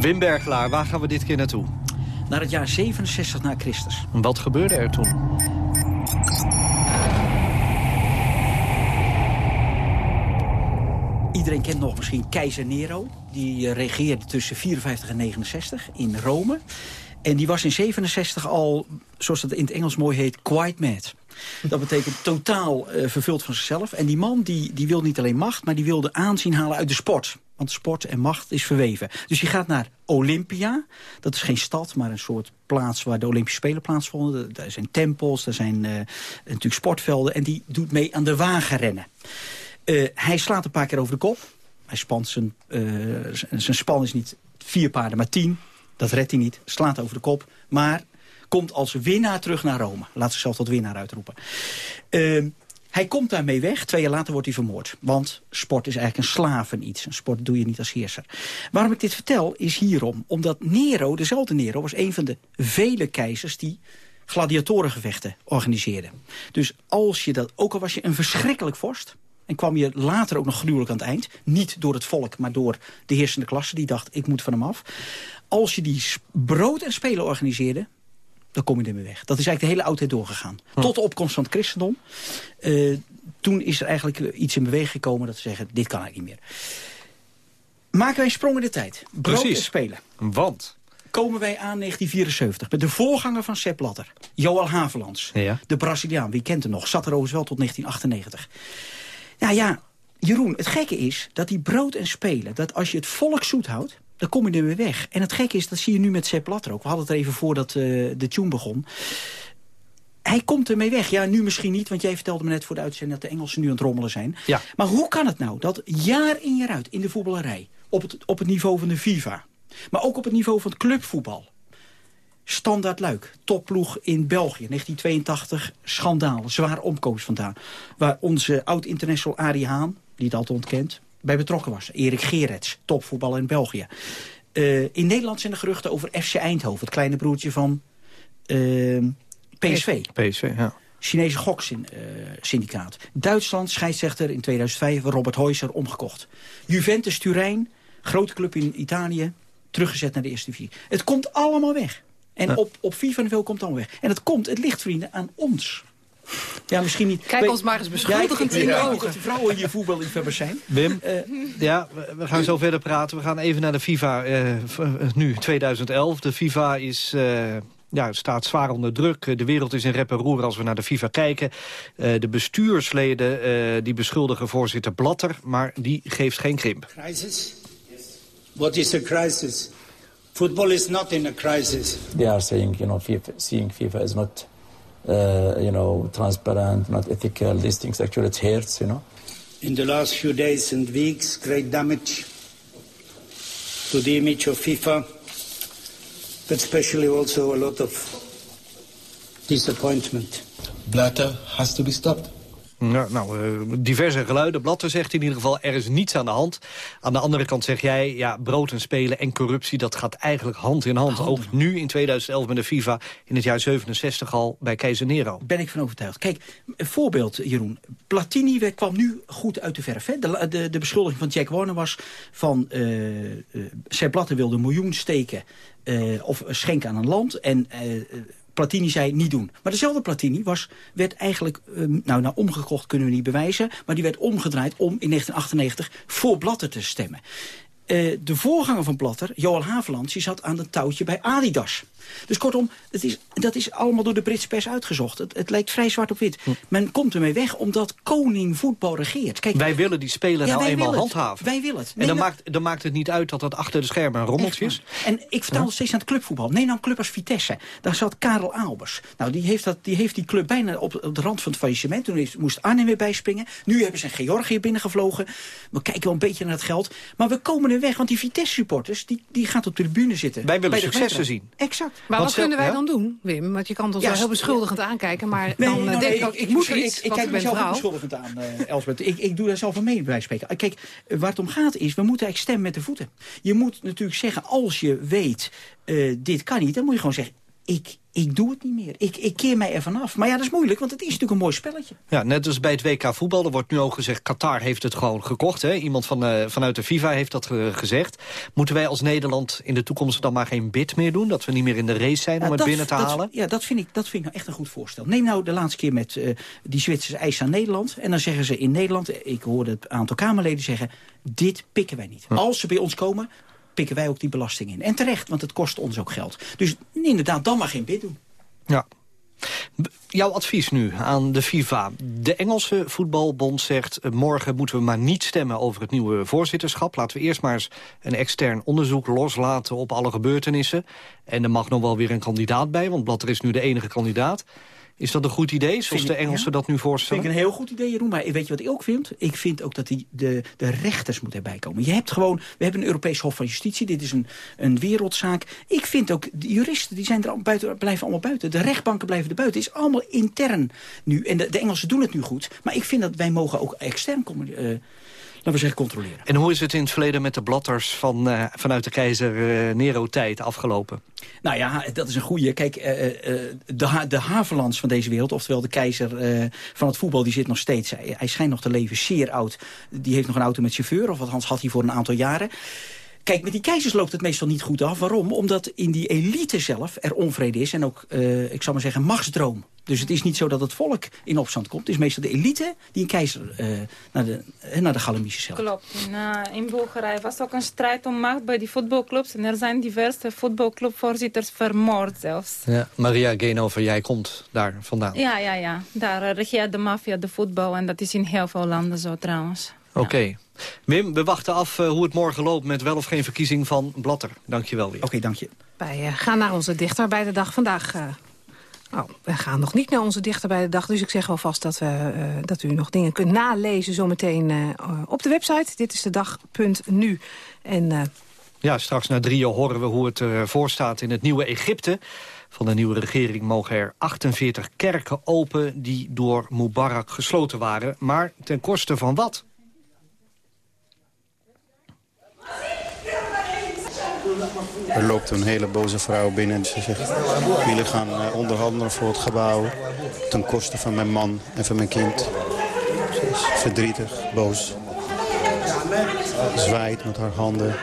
Wim Bergelaar, waar gaan we dit keer naartoe? Naar het jaar 67 na Christus. Wat gebeurde er toen? Iedereen kent nog misschien keizer Nero. Die eh, regeerde tussen 54 en 69 in Rome. En die was in 67 al, zoals het in het Engels mooi heet, quite mad. Dat betekent totaal eh, vervuld van zichzelf. En die man die, die wil niet alleen macht, maar die wilde aanzien halen uit de sport. Want sport en macht is verweven. Dus die gaat naar Olympia. Dat is geen stad, maar een soort plaats waar de Olympische Spelen plaatsvonden. Daar zijn tempels, daar zijn eh, natuurlijk sportvelden. En die doet mee aan de wagenrennen. Eh, hij slaat een paar keer over de kop. Hij spant zijn, eh, zijn span is niet vier paarden, maar tien. Dat redt hij niet. Slaat over de kop. Maar komt als winnaar terug naar Rome. Laat zichzelf tot winnaar uitroepen. Ehm, hij komt daarmee weg. Twee jaar later wordt hij vermoord. Want sport is eigenlijk een slaven iets. Een sport doe je niet als heerser. Waarom ik dit vertel is hierom. Omdat Nero, dezelfde Nero, was een van de vele keizers... die gladiatorengevechten organiseerde. Dus als je dat, ook al was je een verschrikkelijk vorst... en kwam je later ook nog gruwelijk aan het eind... niet door het volk, maar door de heersende klasse... die dacht, ik moet van hem af. Als je die brood en spelen organiseerde dan kom je ermee weg. Dat is eigenlijk de hele oudheid doorgegaan. Tot de opkomst van het christendom. Eh, toen is er eigenlijk eh, iets in beweging gekomen dat we zeggen, dit kan eigenlijk niet meer. Maken wij een sprong in de tijd. Brood Precies. en spelen. Want? Komen wij aan 1974 met de voorganger van Sepp Blatter. Joël Havelands. Ja. De Braziliaan, wie kent hem nog? Zat er overigens wel tot 1998. Nou ja, Jeroen, het gekke is dat die brood en spelen... dat als je het volk zoet houdt, dan kom je er weer weg. En het gekke is, dat zie je nu met Sepp Blatter ook. We hadden het er even voordat eh, de tune begon. Hij komt ermee weg. Ja, nu misschien niet, want jij vertelde me net voor de uitzending... dat de Engelsen nu aan het rommelen zijn. Ja. Maar hoe kan het nou dat jaar in jaar uit in de voetballerij... op het, op het niveau van de FIFA, maar ook op het niveau van het clubvoetbal... Standaard Luik, topploeg in België, 1982, schandaal, zware omkomst vandaan. Waar onze oud-international Arie Haan, die het altijd ontkent, bij betrokken was. Erik Gerets, topvoetballer in België. Eh, in Nederland zijn er geruchten over FC Eindhoven, het kleine broertje van eh, PSV. PSV, ja. Chinese goksyndicaat. Duitsland, scheidsrechter in 2005, Robert Heuser, omgekocht. Juventus Turijn, grote club in Italië, teruggezet naar de eerste divisie. Het komt allemaal weg. En op, op FIFA-niveau komt het allemaal weg. En het komt, het ligt, vrienden, aan ons. Ja, misschien niet. Kijk ons maar eens beschuldigend in de ogen. dat de vrouwen hier voetballiefhebbers zijn. Wim, Eh, ja, we- we gaan zo verder praten. We gaan even naar de FIFA, eh, nu 2011. De FIFA is... eh, ja, staat zwaar onder druk. De wereld is in rep en roer als we naar de FIFA kijken. Eh, de bestuursleden eh, die beschuldigen voorzitter Blatter... maar die geeft geen krimp. Crisis? What is a crisis? Football is not in a crisis. they are saying, you know, FIFA, seeing FIFA is not, uh, you know, transparent, not ethical. These things actually it hurts, you know. In the last few days and weeks, great damage to the image of FIFA, but especially also a lot of disappointment. Blatter has to be stopped. Nou, nou eh, diverse geluiden. Blatter zegt in ieder geval, er is niets aan de hand. Aan de andere kant zeg jij, ja, brood en spelen en corruptie... dat gaat eigenlijk hand in hand. Ook nu in 2011 met de FIFA, in het jaar 67 al bij Keizer Nero. ben ik van overtuigd. Kijk, een voorbeeld, Jeroen. Platini kwam nu goed uit de verf. Hè? De, de, de beschuldiging van Jack Warner was van... Sepp Blatter wilde een miljoen steken of schenken aan een land. En Platini zei niet doen. Maar dezelfde Platini was, werd eigenlijk... eh, nou, nou, omgekocht kunnen we niet bewijzen... maar die werd omgedraaid om in 1998 voor Blatter te stemmen. Eh, de voorganger van Blatter, Johan Havelands, die zat aan het touwtje bij Adidas. Dus kortom, het is, dat is allemaal door de Britse pers uitgezocht. Het, het lijkt vrij zwart op wit. Men komt ermee weg omdat koning voetbal regeert. Kijk, Wij willen die spelen Ja, nou eenmaal handhaven. Wij willen het. En Nee, dan, nou- maakt, dan maakt het niet uit dat dat achter de schermen een rommeltje is. En ik vertel nog steeds aan het clubvoetbal. Neem nou een club als Vitesse. Daar zat Karel Albers. Nou, die heeft, dat, die, heeft die club bijna op, op de rand van het faillissement. Toen heeft, moest Arnhem weer bijspringen. Nu hebben ze Georgië binnengevlogen. We kijken wel een beetje naar het geld. Maar we komen er weg, want die Vitesse-supporters... die, die gaat op de tribune zitten. Wij willen successen zien. Exact. Maar Want wat kunnen wij ja? dan doen, Wim? Want je kan ons Ja, wel heel beschuldigend aankijken, maar Nee, dan eh, nou, denk ik ook, ik, ik, moet ik, iets, ik, ik want kijk ik ben mezelf ook beschuldigend aan, eh Elsbeth. Ik, ik doe daar zelf aan mee, bij spreken. Kijk, eh, waar het om gaat is, we moeten eigenlijk stemmen met de voeten. Je moet natuurlijk zeggen, als je weet, eh, dit kan niet... dan moet je gewoon zeggen, ik, ik doe het niet meer. Ik, ik keer mij ervan af. Maar ja, dat is moeilijk, want het is natuurlijk een mooi spelletje. Ja, net als bij het WK voetbal. Er wordt nu ook gezegd, Qatar heeft het gewoon gekocht. Hè? Iemand van, eh, vanuit de FIFA heeft dat gezegd. Moeten wij als Nederland in de toekomst dan maar geen bid meer doen? Dat we niet meer in de race zijn om het dat- binnen te dat- halen? Ja, dat vind, ik, dat vind ik nou echt een goed voorstel. Neem nou de laatste keer met eh, die Zwitserse eisen aan Nederland. En dan zeggen ze in Nederland, ik hoorde het aantal Kamerleden zeggen... dit pikken wij niet. Als ze bij ons komen, pikken wij ook die belasting in. En terecht, want het kost ons ook geld. Dus inderdaad, dan maar geen bid doen. Ja. Jouw advies nu aan de FIFA. De Engelse voetbalbond zegt... eh, morgen moeten we maar niet stemmen over het nieuwe voorzitterschap. Laten we eerst maar eens een extern onderzoek loslaten op alle gebeurtenissen. En er mag nog wel weer een kandidaat bij, want Blatter is nu de enige kandidaat. Is dat een goed idee, zoals de Engelsen dat nu voorstellen? vind ik een heel goed idee, Jeroen. Maar weet je wat ik ook vind? Ik vind ook dat die, de, de rechters moeten erbij komen. Je hebt gewoon, we hebben een Europees Hof van Justitie. Dit is een, een wereldzaak. Ik vind ook, de juristen die zijn er al buiten, blijven allemaal buiten. De rechtbanken blijven er buiten. Het is allemaal intern nu. En de, de Engelsen doen het nu goed. Maar ik vind dat wij mogen ook extern komen... eh, laten we zeggen, controleren. En hoe is het in het verleden met de bladders van, eh, vanuit de keizer eh, Nero-tijd afgelopen? Nou ja, dat is een goede. Kijk, eh, de, ha de Havelands van deze wereld, oftewel de keizer van het voetbal, die zit nog steeds. Hij, hij schijnt nog te leven, zeer oud. Die heeft nog een auto met chauffeur, of althans had hij voor een aantal jaren. Kijk, met die keizers loopt het meestal niet goed af. Waarom? Omdat in die elite zelf er onvrede is en ook, eh, ik zal maar zeggen, machtsdroom. Dus het is niet zo dat het volk in opstand komt. Het is meestal de elite die een keizer eh, naar de, eh, naar de helpt. Klopt. In, in Bulgarije was ook een strijd om macht bij die voetbalclubs. En er zijn diverse voetbalclubvoorzitters vermoord zelfs. Ja, Maria Genova, jij komt daar vandaan. Ja, ja, ja. Daar regeert de maffia de voetbal. En dat is in heel veel landen zo trouwens. Oké. Wim, we wachten af eh, hoe het morgen loopt met wel of geen verkiezing van Blatter. Dank je wel weer. Oké, dank je. Wij eh, gaan naar onze dichter bij de dag vandaag. eh, oh, we gaan nog niet naar onze dichter bij de dag. Dus ik zeg alvast dat, we, eh, dat u nog dingen kunt nalezen zometeen eh, op de website. Dit is de dag.nu. En eh, Ja, straks na drieën horen we hoe het ervoor staat in het nieuwe Egypte. Van de nieuwe regering mogen er 48 kerken open die door Mubarak gesloten waren. Maar ten koste van wat? Er loopt een hele boze vrouw binnen en ze zegt... jullie gaan eh, onderhandelen voor het gebouw... ten koste van mijn man en van mijn kind. Ze is verdrietig, boos. Zwaait met haar handen.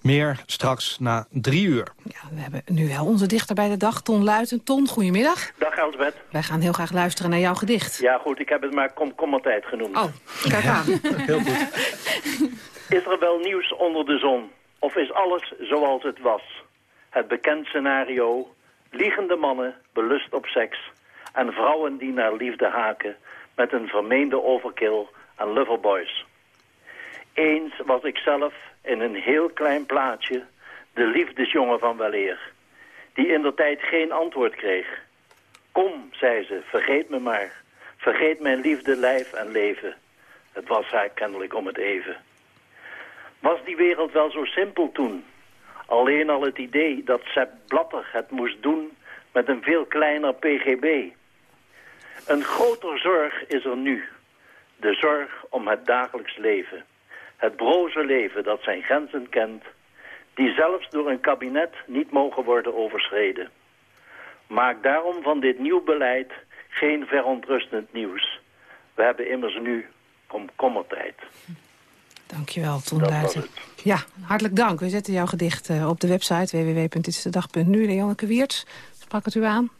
Meer straks na drie uur. we hebben nu wel onze dichter bij de dag, Ton Luiten. Ton, goedemiddag. Dag Elsbeth. Wij gaan heel graag luisteren naar jouw gedicht. Ja goed, ik heb het maar komkommertijd genoemd. Oh, kijk aan. Heel goed. Is er wel nieuws onder de zon? Of is alles zoals het was? Het bekend scenario, liegende mannen belust op seks... en vrouwen die naar liefde haken met een vermeende overkill aan loverboys. Eens was ik zelf in een heel klein plaatje de liefdesjongen van weleer... die in de tijd geen antwoord kreeg. Kom, zei ze, vergeet me maar. Vergeet mijn liefde, lijf en leven. Het was haar kennelijk om het even. Was die wereld wel zo simpel toen? Alleen al het idee dat Sepp Blatter het moest doen met een veel kleiner PGB. Een groter zorg is er nu. De zorg om het dagelijks leven. Het broze leven dat zijn grenzen kent. Die zelfs door een kabinet niet mogen worden overschreden. Maak daarom van dit nieuw beleid geen verontrustend nieuws. We hebben immers nu komkommertijd. Dankjewel, Ton was Ja, hartelijk dank. We zetten jouw gedicht eh, op de website www.ditstedag.nu. Leonneke Wiertz, sprak het u aan?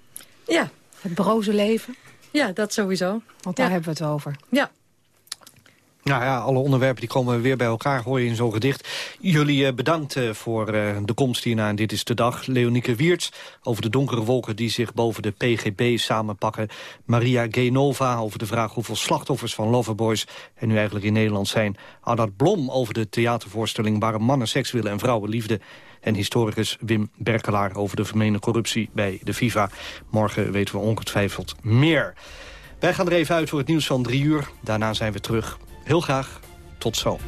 Ja. Het broze leven? Ja, dat sowieso. Want daar Ja. hebben we het over. Ja. Nou ja, alle onderwerpen die komen weer bij elkaar, hoor je in zo'n gedicht. Jullie eh, bedankt eh, voor eh, de komst hierna en Dit is de Dag. Leonieke Wiertz over de donkere wolken die zich boven de PGB samenpakken. Maria Genova over de vraag hoeveel slachtoffers van Loverboys er nu eigenlijk in Nederland zijn. Arnold Blom over de theatervoorstelling waarom mannen seks willen en vrouwen liefde. En historicus Wim Berkelaar over de vermeende corruptie bij de FIFA. Morgen weten we ongetwijfeld meer. Wij gaan er even uit voor het nieuws van drie uur. Daarna zijn we terug. Heel graag. Tot zo.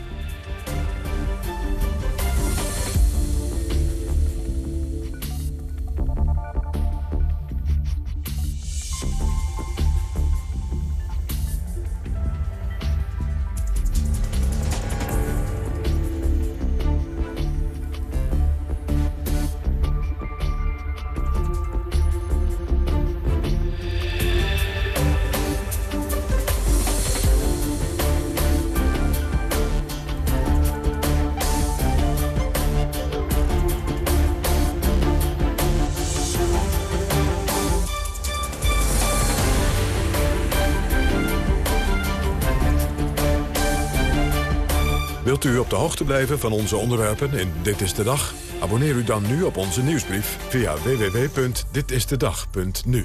Blijven van onze onderwerpen in Dit is de Dag? Abonneer u dan nu op onze nieuwsbrief via www.ditistedag.nu.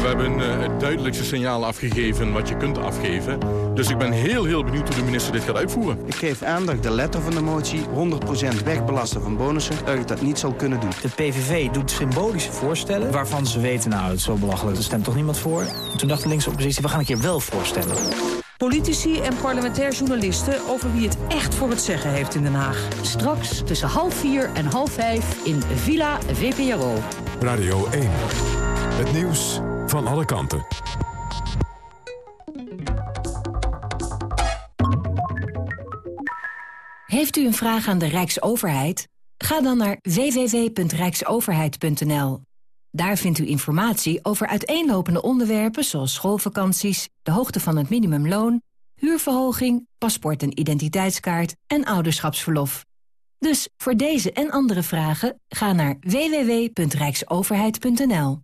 We hebben eh, het duidelijkste signaal afgegeven wat je kunt afgeven. Dus ik ben heel, heel benieuwd hoe de minister dit gaat uitvoeren. Ik geef aan dat ik de letter van de motie 100% wegbelasten van bonussen, dat ik dat niet zal kunnen doen. De PVV doet symbolische voorstellen waarvan ze weten, nou, het is zo belachelijk, er stemt toch niemand voor. Toen dacht de linkse oppositie, we gaan een keer wel voorstellen. Politici en parlementair journalisten over wie het echt voor het zeggen heeft in Den Haag. Straks tussen half vier en half vijf in Villa VPRO. Radio 1. Het nieuws van alle kanten. Heeft u een vraag aan de Rijksoverheid? Ga dan naar www.rijksoverheid.nl. Daar vindt u informatie over uiteenlopende onderwerpen zoals schoolvakanties, de hoogte van het minimumloon, huurverhoging, paspoort en identiteitskaart en ouderschapsverlof. Dus voor deze en andere vragen ga naar www.rijksoverheid.nl.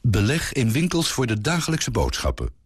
Beleg in winkels voor de dagelijkse boodschappen.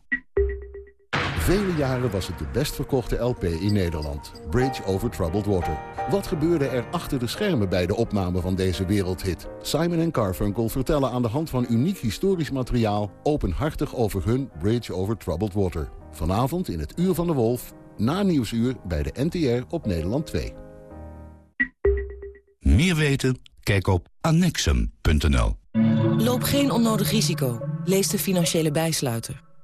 Vele jaren was het de best verkochte LP in Nederland. Bridge over Troubled Water. Wat gebeurde er achter de schermen bij de opname van deze wereldhit? Simon en Carfunkel vertellen aan de hand van uniek historisch materiaal... openhartig over hun Bridge over Troubled Water. Vanavond in het Uur van de Wolf, na Nieuwsuur bij de NTR op Nederland 2. Meer weten? Kijk op annexum.nl. Loop geen onnodig risico. Lees de financiële bijsluiter.